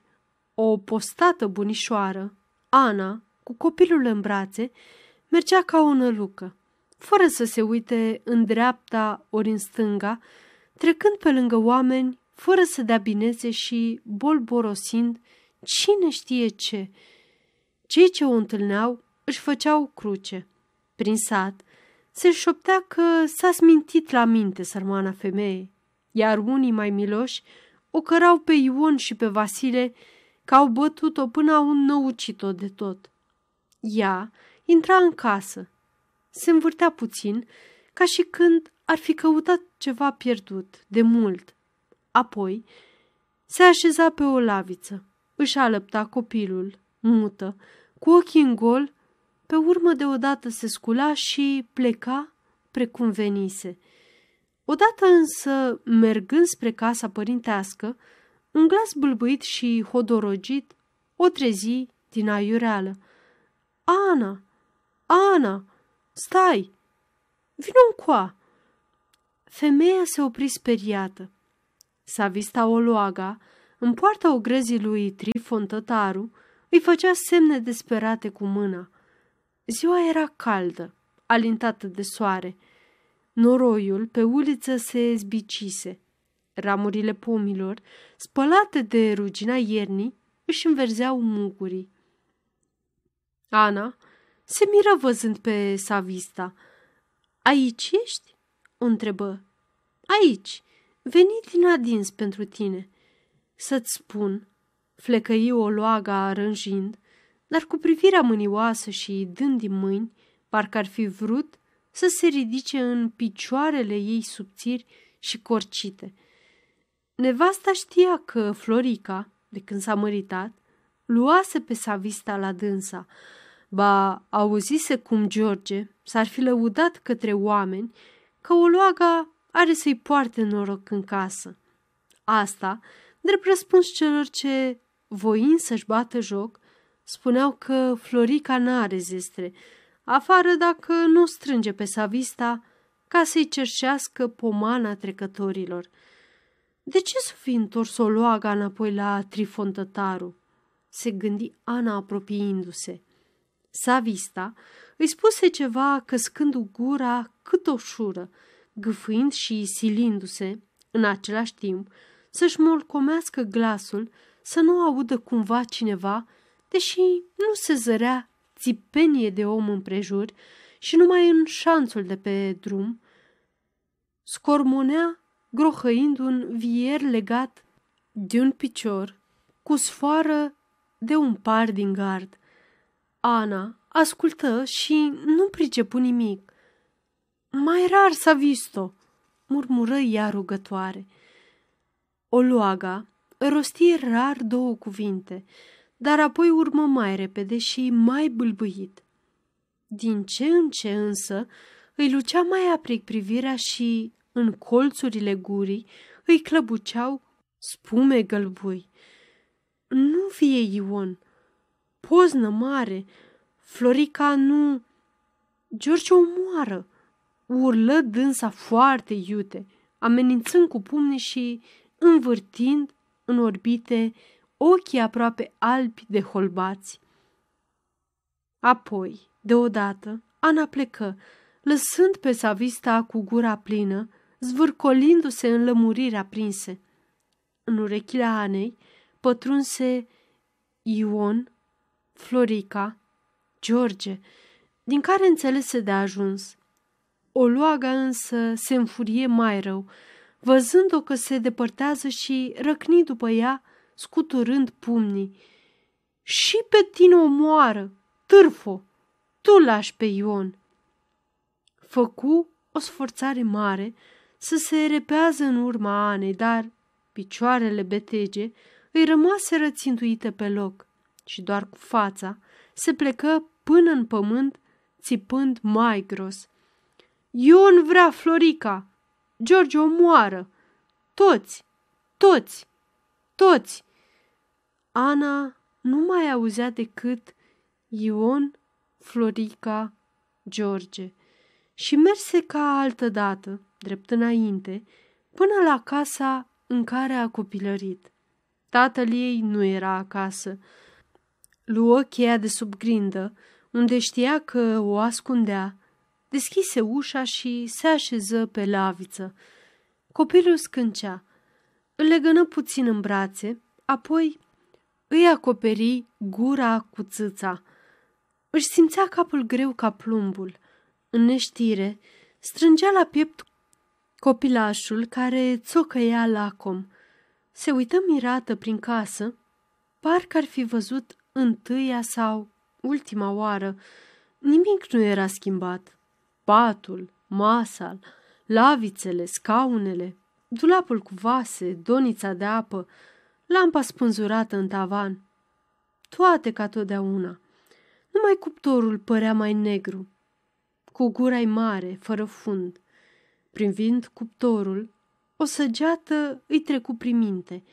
o postată bunișoară, Ana, cu copilul în brațe, mergea ca o nălucă, fără să se uite în dreapta ori în stânga, trecând pe lângă oameni, fără să dea bineze și bolborosind cine știe ce. Cei ce o întâlneau își făceau cruce. Prin sat se șoptea că s-a smintit la minte sărmana femeie, iar unii mai miloși o cărau pe Ion și pe Vasile că au bătut-o până au năucit-o de tot. Ea intra în casă, se învârtea puțin, ca și când ar fi căutat ceva pierdut, de mult. Apoi se așeza pe o laviță, își alăpta copilul, mută, cu ochii în gol, pe urmă deodată se scula și pleca precum venise. Odată însă, mergând spre casa părintească, un glas bâlbâit și hodorogit o trezi din aiureală. Ana! Ana! Stai! Vino încoa! Femeia se opri speriată. S-a vista Oloaga, în poarta ogrăzii lui Trifon tătaru, îi făcea semne desperate cu mâna. Ziua era caldă, alintată de soare. Noroiul pe uliță se zbicise. Ramurile pomilor, spălate de rugina iernii, își înverzeau mugurii. Ana se miră văzând pe Savista. Aici ești?" o întrebă. Aici, venit din adins pentru tine. Să-ți spun, flecăi o loaga rânjind, dar cu privirea mânioasă și dând din mâini, parcă ar fi vrut să se ridice în picioarele ei subțiri și corcite. Nevasta știa că Florica, de când s-a măritat, luase pe Savista la dânsa, ba auzise cum George s-ar fi lăudat către oameni că Oloaga are să-i poarte noroc în casă. Asta, drept răspuns celor ce, voind să-și bată joc, spuneau că Florica n-are zestre, afară dacă nu strânge pe Savista ca să-i cerșească pomana trecătorilor. De ce să fi întors o loaga înapoi la Trifontătaru? Se gândi Ana apropiindu-se. Savista îi spuse ceva căscând gura cât o șură, gâfâind și silindu-se, în același timp, să-și molcomească glasul, să nu audă cumva cineva, deși nu se zărea țipenie de om împrejur și numai în șanțul de pe drum, scormonea grohăind un vier legat de un picior cu sfoară de un par din gard. Ana ascultă și nu pricepu nimic. Mai rar s-a visto, murmură ea rugătoare. Oluaga rosti rar două cuvinte, dar apoi urmă mai repede și mai bâlbâit. Din ce în ce însă îi lucea mai apric privirea și, în colțurile gurii, îi clăbuceau spume gălbui. Nu vie Ion, poznă mare, Florica nu... George o moară, urlă dânsa foarte iute, amenințând cu pumni și învârtind în orbite ochii aproape albi de holbați. Apoi, deodată, Ana plecă, lăsând pe Savista cu gura plină, zvârcolindu-se în lămuriri aprinse. În urechile Anei pătrunse Ion, Florica, George, din care înțelese de ajuns. O luaga însă se înfurie mai rău, văzând-o că se depărtează și răcni după ea, scuturând pumnii. Și pe tine o moară, târfo, tu lași pe Ion. Făcu o sforțare mare să se repează în urma Anei, dar picioarele betege îi rămase rățintuite pe loc și doar cu fața se plecă până în pământ, țipând mai gros. Ion vrea Florica! George o moară! Toți! Toți! Toți! Ana nu mai auzea decât Ion, Florica, George și merse ca altă dată, drept înainte, până la casa în care a copilărit. Tatăl ei nu era acasă. Luă cheia de sub grindă, unde știa că o ascundea, deschise ușa și se așeză pe laviță. Copilul scâncea. Îl legănă puțin în brațe, apoi îi acoperi gura cu țâța. Își simțea capul greu ca plumbul. În neștire, strângea la piept copilașul care țocăia lacom. Se uită mirată prin casă, parcă ar fi văzut întâia sau ultima oară. Nimic nu era schimbat. Patul, masa, lavițele, scaunele, dulapul cu vase, donița de apă, lampa spânzurată în tavan. Toate ca totdeauna. Numai cuptorul părea mai negru, cu gura mare, fără fund. Privind cuptorul, o săgeată îi trecu prin minte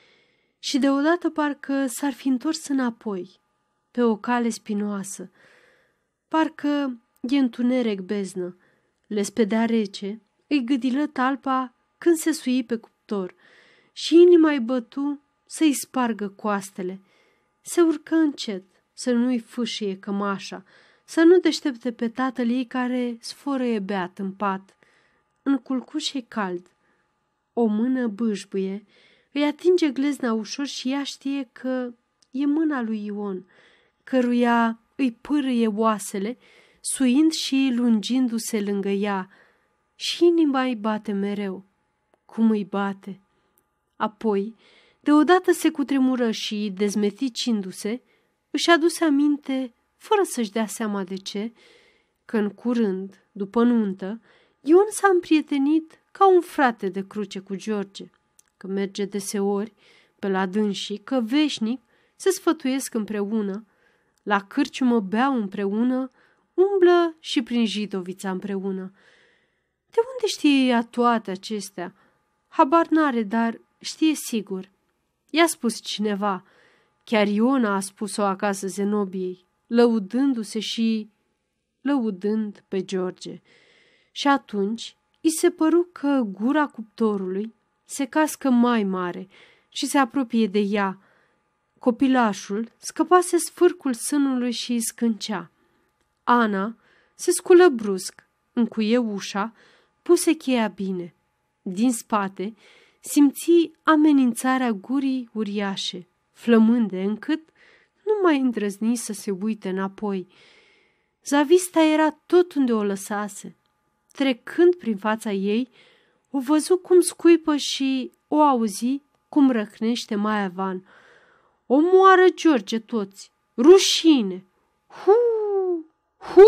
și deodată parcă s-ar fi întors înapoi, pe o cale spinoasă. Parcă e întuneric beznă. Le spedea rece, îi gâdilă talpa când se sui pe cuptor și inima îi bătu să-i spargă coastele. Se urcă încet, să nu-i fâșie cămașa, să nu deștepte pe tatăl ei care sforăie beat în pat. În culcuș e cald. O mână bâșbuie, îi atinge glezna ușor și ea știe că e mâna lui Ion, căruia îi pârâie oasele, suind și lungindu-se lângă ea, și inima îi bate mereu. Cum îi bate? Apoi, deodată se cutremură și, dezmeticindu-se, își aduse aminte, fără să-și dea seama de ce, că în curând, după nuntă, Ion s-a împrietenit ca un frate de cruce cu George. că merge deseori pe la dânsii, că veșnic se sfătuiesc împreună, la cârciumă beau împreună, umblă și prin Jidovița împreună. De unde știe ea toate acestea? Habar n-are, dar știe sigur. I-a spus cineva. Chiar Iona a spus-o acasă Zenobiei, lăudându-se și lăudând pe George. Și atunci i se păru că gura cuptorului se cască mai mare și se apropie de ea. Copilașul scăpase sfârcul sânului și îi scâncea. Ana se sculă brusc, încuie ușa, puse cheia bine. Din spate simți amenințarea gurii uriașe, flămânde, încât nu mai îndrăzni să se uite înapoi. Zavista era tot unde o lăsase. Trecând prin fața ei, o văzu cum scuipă și o auzi cum răhnește mai avan. O moară George toți! Rușine! Hu! Hu!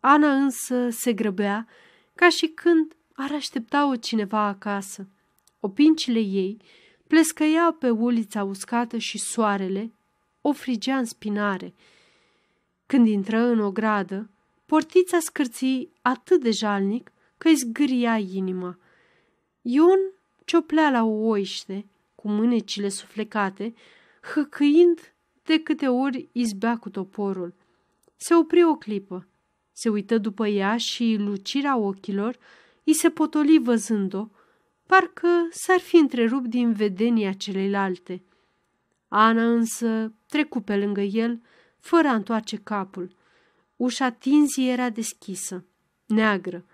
Ana însă se grăbea ca și când ar aștepta-o cineva acasă. Opincile ei plescăiau pe ulița uscată și soarele o frigea în spinare. Când intră în o gradă, portița scârții atât de jalnic că îi zgâria inima. Ion cioplea la o oiște, cu mânecile suflecate, hăcâind de câte ori izbea cu toporul. Se opri o clipă, se uită după ea și lucirea ochilor îi se potoli văzând-o, parcă s-ar fi întrerupt din vedenia celeilalte. Ana însă trecu pe lângă el, fără a întoarce capul. Ușa tinzii era deschisă, neagră.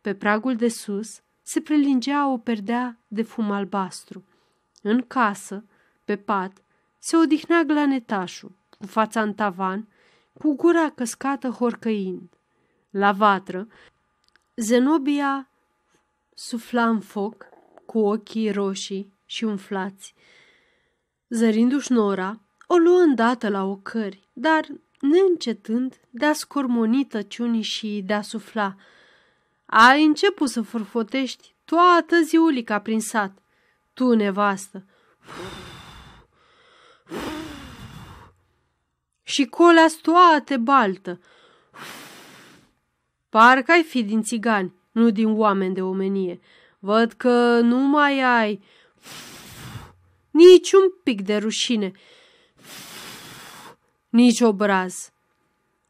Pe pragul de sus se prelingea o perdea de fum albastru. În casă, pe pat, se odihnea glanetașul, cu fața în tavan, cu gura căscată horcăind. La vatră, Zenobia sufla în foc, cu ochii roșii și umflați. Zărindu-și nora, o luă îndată la ocări, dar neîncetând de a scormoni tăciunii și de a sufla. Ai început să furfotești toată ziulica prin sat. Tu, nevastă. Și colea toate baltă. Parcă ai fi din țigani, nu din oameni de omenie. Văd că nu mai ai nici un pic de rușine, nici obraz.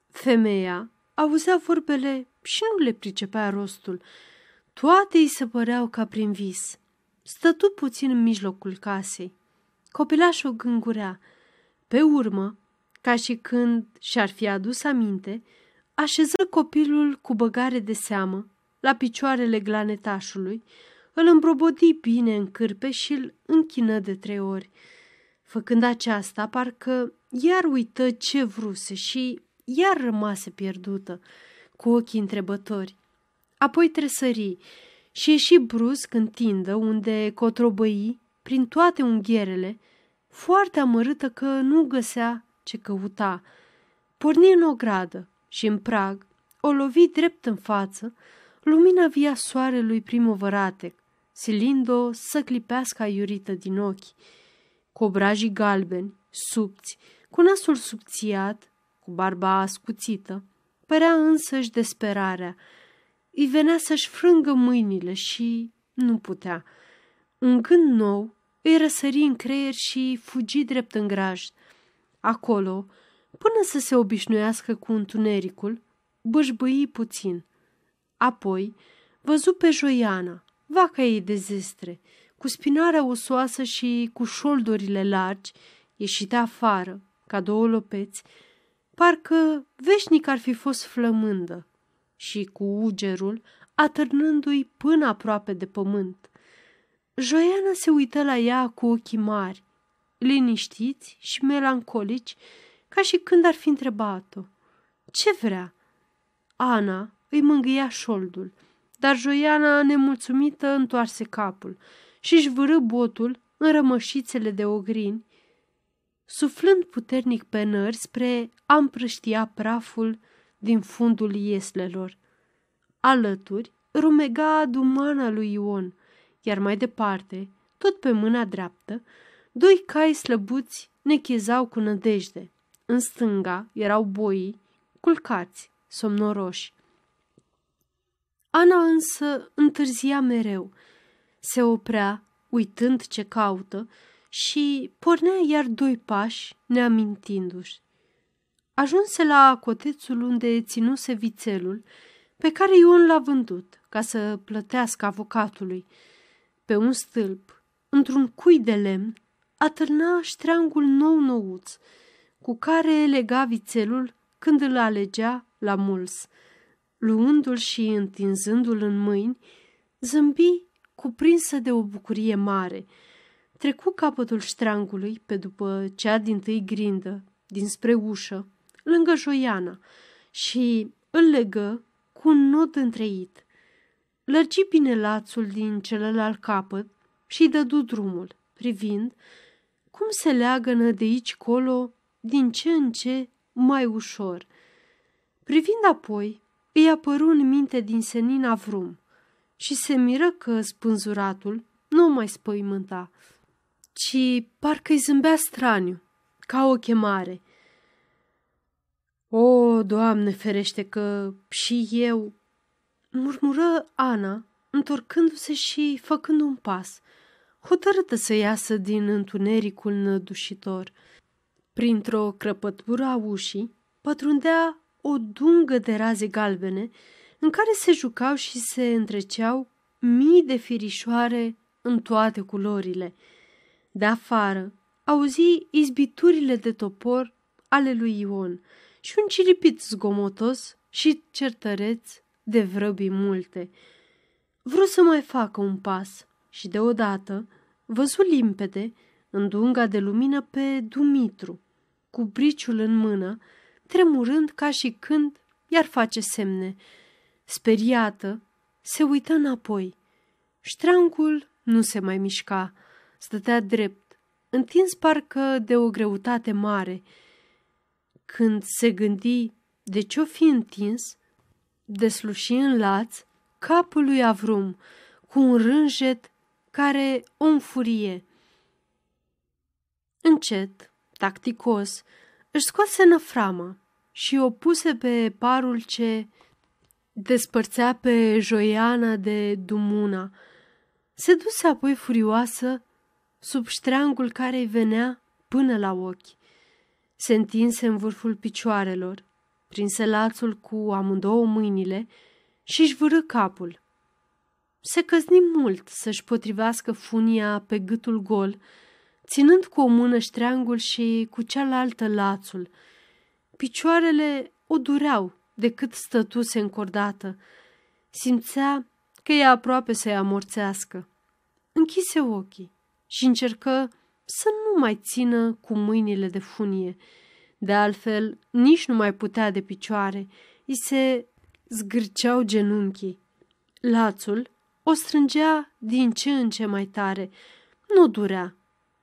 Femeia auzea vorbele și nu le pricepea rostul. Toate îi se păreau ca prin vis. Stătu puțin în mijlocul casei. Copilașul gângurea. Pe urmă, ca și când și-ar fi adus aminte, așeză copilul cu băgare de seamă la picioarele glanetașului, îl îmbrobodi bine în cârpe și îl închină de trei ori. Făcând aceasta, parcă iar uită ce vruse și iar rămase pierdută, cu ochii întrebători. Apoi tresări și ieși brusc în tindă, unde cotrobăi prin toate unghierele, foarte amărâtă că nu găsea ce căuta. Porni în o gradă și în prag o lovi drept în față, lumina via soarelui primăvăratec, silind-o să clipească aiurită din ochi. Cu obrajii galbeni, subți, cu nasul subțiat, cu barba ascuțită, părea însăși desperarea. Îi venea să-și frângă mâinile și nu putea. Un gând nou îi răsări în creier și fugi drept în grajd. Acolo, până să se obișnuiască cu întunericul, bășbăi puțin. Apoi văzu pe Joiana, vaca ei de zestre, cu spinarea osoasă și cu șoldurile largi, ieșite afară, ca două lopeți, parcă veșnic ar fi fost flămândă și cu ugerul atârnându-i până aproape de pământ. Joiana se uită la ea cu ochii mari, liniștiți și melancolici, ca și când ar fi întrebat-o. Ce vrea? Ana îi mângâia șoldul, dar Joiana, nemulțumită, întoarse capul și își vârâ botul în rămășițele de ogrini, suflând puternic pe nări spre a împrăștia praful din fundul ieslelor. Alături rumega dumana lui Ion, iar mai departe, tot pe mâna dreaptă, doi cai slăbuți nechezau cu nădejde. În stânga erau boii, culcați, somnoroși. Ana însă întârzia mereu. Se oprea, uitând ce caută, și pornea iar doi pași, neamintindu-și. Ajunse la cotețul unde ținuse vițelul, pe care Ion l-a vândut ca să plătească avocatului. Pe un stâlp, într-un cui de lemn, atârna ștreangul nou-nouț, cu care lega vițelul când îl alegea la muls. Luându-l și întinzându-l în mâini, zâmbi cuprinsă de o bucurie mare. Trecu capătul ștreangului pe după cea din tâi grindă, dinspre ușă, lângă Joiana, și îl legă cu un nod întreit. Lărgi bine lațul din celălalt capăt și dădu drumul, privind cum se leagănă de aici colo din ce în ce mai ușor. Privind apoi, îi apăru în minte din senina vrum și se miră că spânzuratul nu mai spăimânta, ci parcă-i zâmbea straniu, ca o chemare. O, Doamne, ferește că și eu, murmură Ana, întorcându-se și făcând un pas, hotărâtă să iasă din întunericul nădușitor. Printr-o crăpătură a ușii, pătrundea o dungă de raze galbene în care se jucau și se întreceau mii de firișoare în toate culorile. De afară, auzi izbiturile de topor ale lui Ion și un ciripit zgomotos și certăreț de vrăbii multe. Vreau să mai facă un pas și deodată văzu limpede, în dunga de lumină, pe Dumitru, cu briciul în mână, tremurând ca și când i-ar face semne. Speriată, se uită înapoi. Ștreangul nu se mai mișca, stătea drept, întins parcă de o greutate mare. Când se gândi de ce-o fi întins, desluși în laț capul lui Avrum cu un rânjet care o înfurie. Încet, tacticos, își scoase năframa și o puse pe parul ce despărțea pe Joiana de Dumuna. Se duse apoi furioasă sub ștreangul care îi venea până la ochi. Se întinse în vârful picioarelor, prinse lațul cu amândouă mâinile și își vârâ capul. Se căzni mult să-și potrivească funia pe gâtul gol, ținând cu o mână ștreangul și cu cealaltă lațul. Picioarele o dureau de cât stătuse încordată. Simțea că e aproape să-i amorțească. Închise ochii și încercă să nu mai țină cu mâinile de funie. De altfel, nici nu mai putea de picioare. I se zgârceau genunchii. Lațul o strângea din ce în ce mai tare. Nu durea,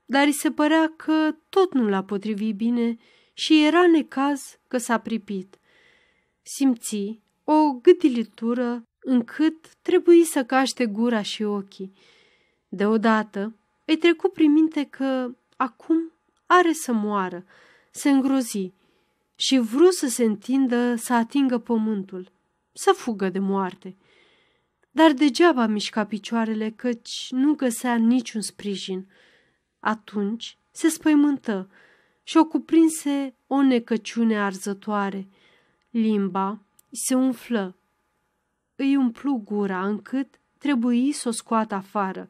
dar îi se părea că tot nu l-a potrivit bine și era necaz că s-a pripit. Simți o gâdilitură încât trebuie să caște gura și ochii. Deodată îi trecu prin minte că acum are să moară, se îngrozi și vrut să se întindă să atingă pământul, să fugă de moarte. Dar degeaba mișca picioarele, căci nu găsea niciun sprijin. Atunci se spăimântă și o cuprinse o necăciune arzătoare. Limba se umflă. Îi umplu gura încât trebuie să o scoată afară.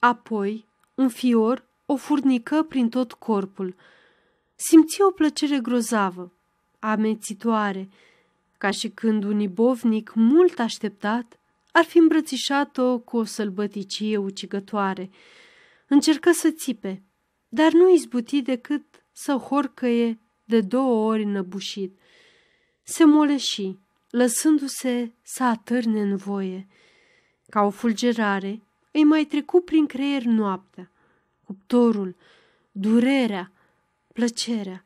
Apoi, un fior o furnică prin tot corpul. Simți o plăcere grozavă, amețitoare, ca și când un ibovnic mult așteptat ar fi îmbrățișat-o cu o sălbăticie ucigătoare. Încercă să țipe, dar nu izbuti decât să horcăie de două ori înăbușit. Se moleși, lăsându-se să atârne în voie. Ca o fulgerare, îi mai trecu prin creier noaptea, cuptorul, durerea, plăcerea.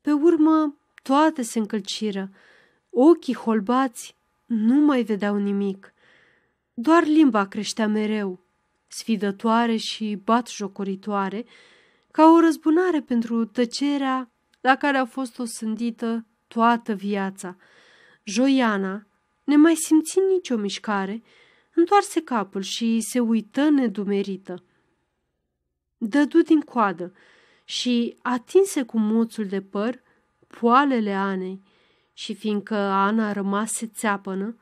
Pe urmă, toate se încălciră. Ochii holbați nu mai vedeau nimic. Doar limba creștea mereu, sfidătoare și batjocoritoare, ca o răzbunare pentru tăcerea la care a fost osândită toată viața. Joiana, nemai simțind nicio mișcare, întoarse capul și se uită nedumerită. Dădu din coadă și atinse cu moțul de păr poalele Anei și fiindcă Ana rămase țeapănă,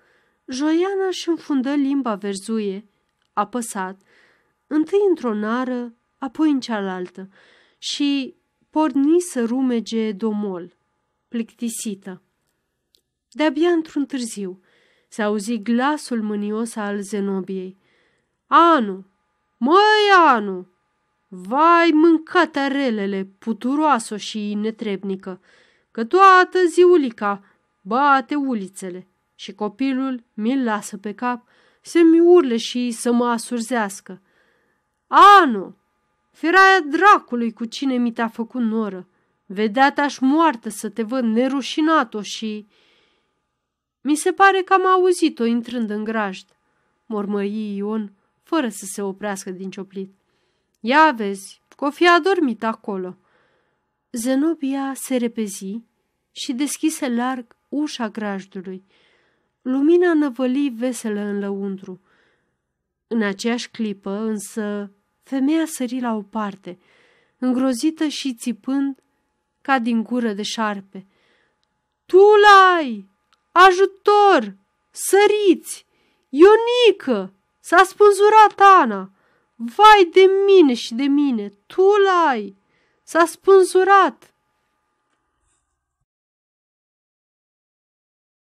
Joiana își înfundă limba verzuie, apăsat, întâi într-o nară, apoi în cealaltă, și porni să rumege domol, plictisită. De-abia într-un târziu se auzi glasul mânios al Zenobiei. Anu! Măi, Anu! Vai, mâncate relele, puturoasă și netrebnică, că toată ziulica bate ulițele și copilul mi-l lasă pe cap să-mi urle și să mă asurzească. Anu! Feraia dracului cu cine mi te-a făcut noră. Vedea aș moartă să te văd nerușinat-o și... Mi se pare că am auzit-o intrând în grajd, mormăi Ion, fără să se oprească din cioplit. Ia vezi, că o fi adormit acolo. Zenobia se repezi și deschise larg ușa grajdului. Lumina năvăli veselă în lăuntru. În aceeași clipă, însă, femeia sări la o parte, îngrozită și țipând ca din gură de șarpe. Tu l-ai! Ajutor! Săriți! Ionică! S-a spânzurat Ana! Vai de mine și de mine! Tu l-ai! S-a spânzurat!